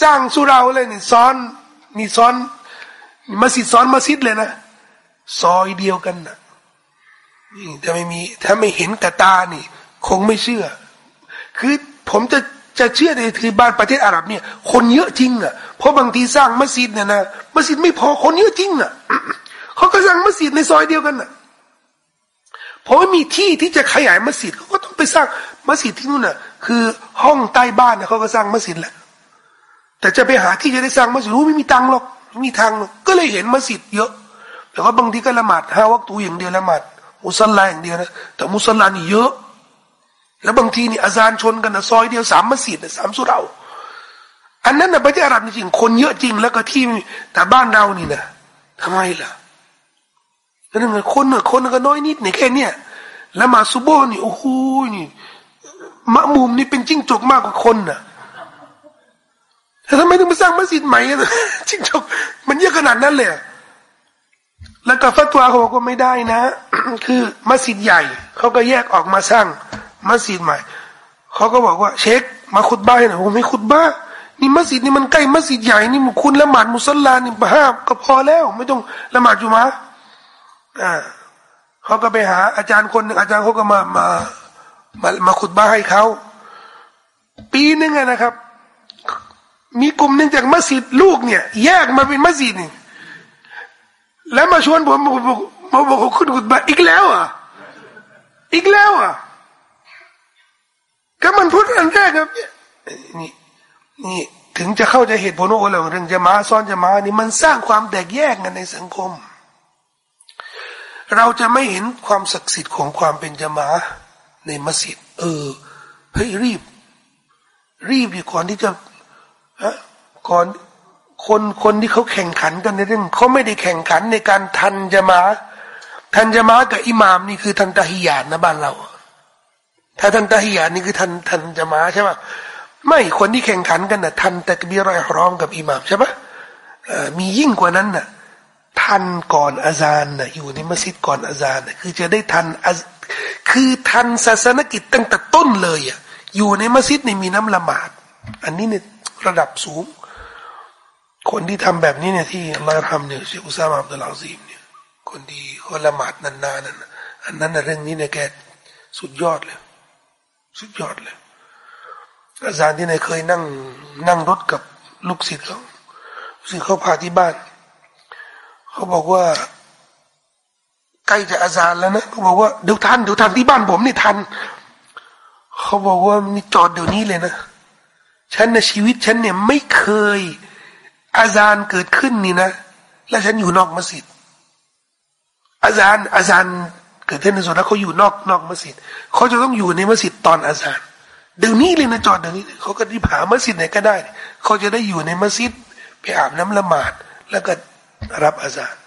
สร้างสุราเลยนี่ซ้อนนี่ซ้อนมัสยิดซ้อนมัสยิดเลยนะซอยเดียวกันนะ นี่ถ้าไม่มีถ้าไม่เห็นกับตานี่ คงไม่เชื่อ คือผมจะจะเชื่อในคือบ้านประเทศอาหรับเนี่ย คนเยอะจริง อะ เพราะบางทีสร้างมัสยิดเนี่ยนะมัสยิดไม่พอคนเยอะจริงอะเขาก็สร้างมัสยิดในซอยเดียวกันอะเพราะไม่มีที่ที่จะขยายมัสยิดเขาก็ต้องไปสร้างมัสยิดที่นู่นน่ะ คือห้องใต้บ้านเนี่ยเขาก็สร้างมัสยิดแหละแต่จะไปหาที่จะได้สร้างมัสยิดไม่มีตังหรอกไม่มีทางหรอกก็เลยเห็นมัสยิดเยอะแต่ว่าบางทีก็ละหมาดห้าวัคตูอย่างเดียวละหมาด มุสลิมอย่างเดียวนะแต่มุสลิมนี่เยอะ แล้วบางทีนี่อาจารย์ชนกันนะซอยเดียวสามมัสยิดสามสุรา อันนั้นนะประเทศอาหรับจริงคนเยอะจริงแล้วก็ที่แต่บ้านเรานี่นะทำไมล่ะนั่นไงคนน่ะคนก็น้อยนิดเนี่ยแค่เนี้ยแล้วมาซูโบนี่โอ้โหนี่มะมุมนี่เป็นจิ้งจกมากกว่าคนน่ะแต่ทำไมถึงมาสร้างมัสยิดใหม่จิ้งจกมันเยอะขนาดนั้นเลย แล้วก็ฟัตวาเขาบอกว่าไม่ได้นะ คือมัสยิดใหญ่เขาก็แยกออกมาสร้างมัสยิดใหม่เขาก็บอกว่าเช็คมาขุดบ้านนะผมไม่ขุดบ้านี่มัสยิดนี่มันใกล้มัสยิดใหญ่นี่คุณละหมาดมุสลานี่ห้ามก็พอแล้ว ไม่ต้องละหมาดจุมาอ่าเขาก็ไปหาอาจารย์คนหนึ่งอาจารย์เขาก็มามามามาขุดบ้าให้เขาปีนึงนะครับ มีกลุ่มหนึ่งจากมัสยิดลูกเนี่ย แยกมาเป็นมัสยิดนี่ แล้วมาชวนผมบอกมาบอกคุณขุดบาอีกแล้วอะ อีกแล้วอะก็มันพูดอันแรกครับนี่นี่ถึงจะเข้าใจเหตุผลว่าเรื่องจะมาซ้อนจะมานี่มันสร้างความแตกแยกกันในสังคม เราจะไม่เห็นความศักดิ์สิทธิ์ของความเป็นจะมาในมัสยิดเออเฮ้ยรีบ รีบดีก่อนที่จะฮะก่อน คนคนที่เขาแข่งขันกันในเรื่องเขาไม่ได้แข่งขันในการทันจะมาทันจะมากับอิหมามนี่คือทันตาฮิยานนะบ้านเรา ถ้าทันตาฮิยานนี่คือทันทันจะมาใช่ไหมไม่คนที่แข่งขันกันนะทันแต่กบีรอยร้อมกับอิหมามใช่ปะมียิ่งกว่านั้นน่ะทันก่อนอาจารย์น่ะอยู่ในมัสยิดก่อนอาจารย์น่ะคือจะได้ทันคือทันศาสนกิจตั้งแต่ต้นเลยอะอยู่ในมัสยิดในมีน้ำละหมาด อันนี้เนี่ยระดับสูง คนที่ทำแบบนี้เนี่ยที่เราทำเนี่ยเชคอุซามอับดุลอาซีมเนี่ยคนที่คนละหมาดนานๆนั่นอันนั้นเรื่องนี้เนี่ยแกสุดยอดเลย สุดยอดเลยอาจารย์ที่ไหนเคยนั่งนั่งรถกับลูกศิษย์เขาศิษย์เขาพาที่บ้าน เขาบอกว่า ใกล้จะอาจารย์แล้วนะเขาบอกว่าเดี๋ยวทันเดี๋ยวทันที่บ้านผมนี่ทันเขาบอกว่ามีจอดเดี๋ยวนี้เลยนะฉันในชีวิตฉันเนี่ยไม่เคย อาจารย์เกิดขึ้นนี่นะ แล้วฉันอยู่นอกมัสยิดอาจารย์อาจารย์เกิดขึ้นในส่วนแล้วเขาอยู่นอกนอกมัสยิดเขาจะต้องอยู่ในมัสยิดตอนอาจารย์เดี๋ยวนี้เลยนะจอดเดี๋ยวนี้เขาก็ที่ผามัสยิดไหนก็ได้ เขาจะได้อยู่ในมัสยิดไปอาบน้ำละหมาด แล้วก็รับอาจารย์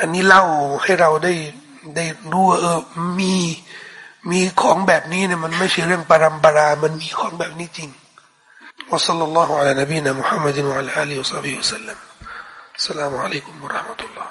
อันนี้เล่าให้เราได้ได้รู้ว่าเออมีมีของแบบนี้เนี่ยมันไม่ใช่เรื่องปรำปรา มันมีของแบบนี้จริง وصلى الله على نبينا محمد وعلى آله وصحبه وسلم. السلام عليكم ورحمة الله.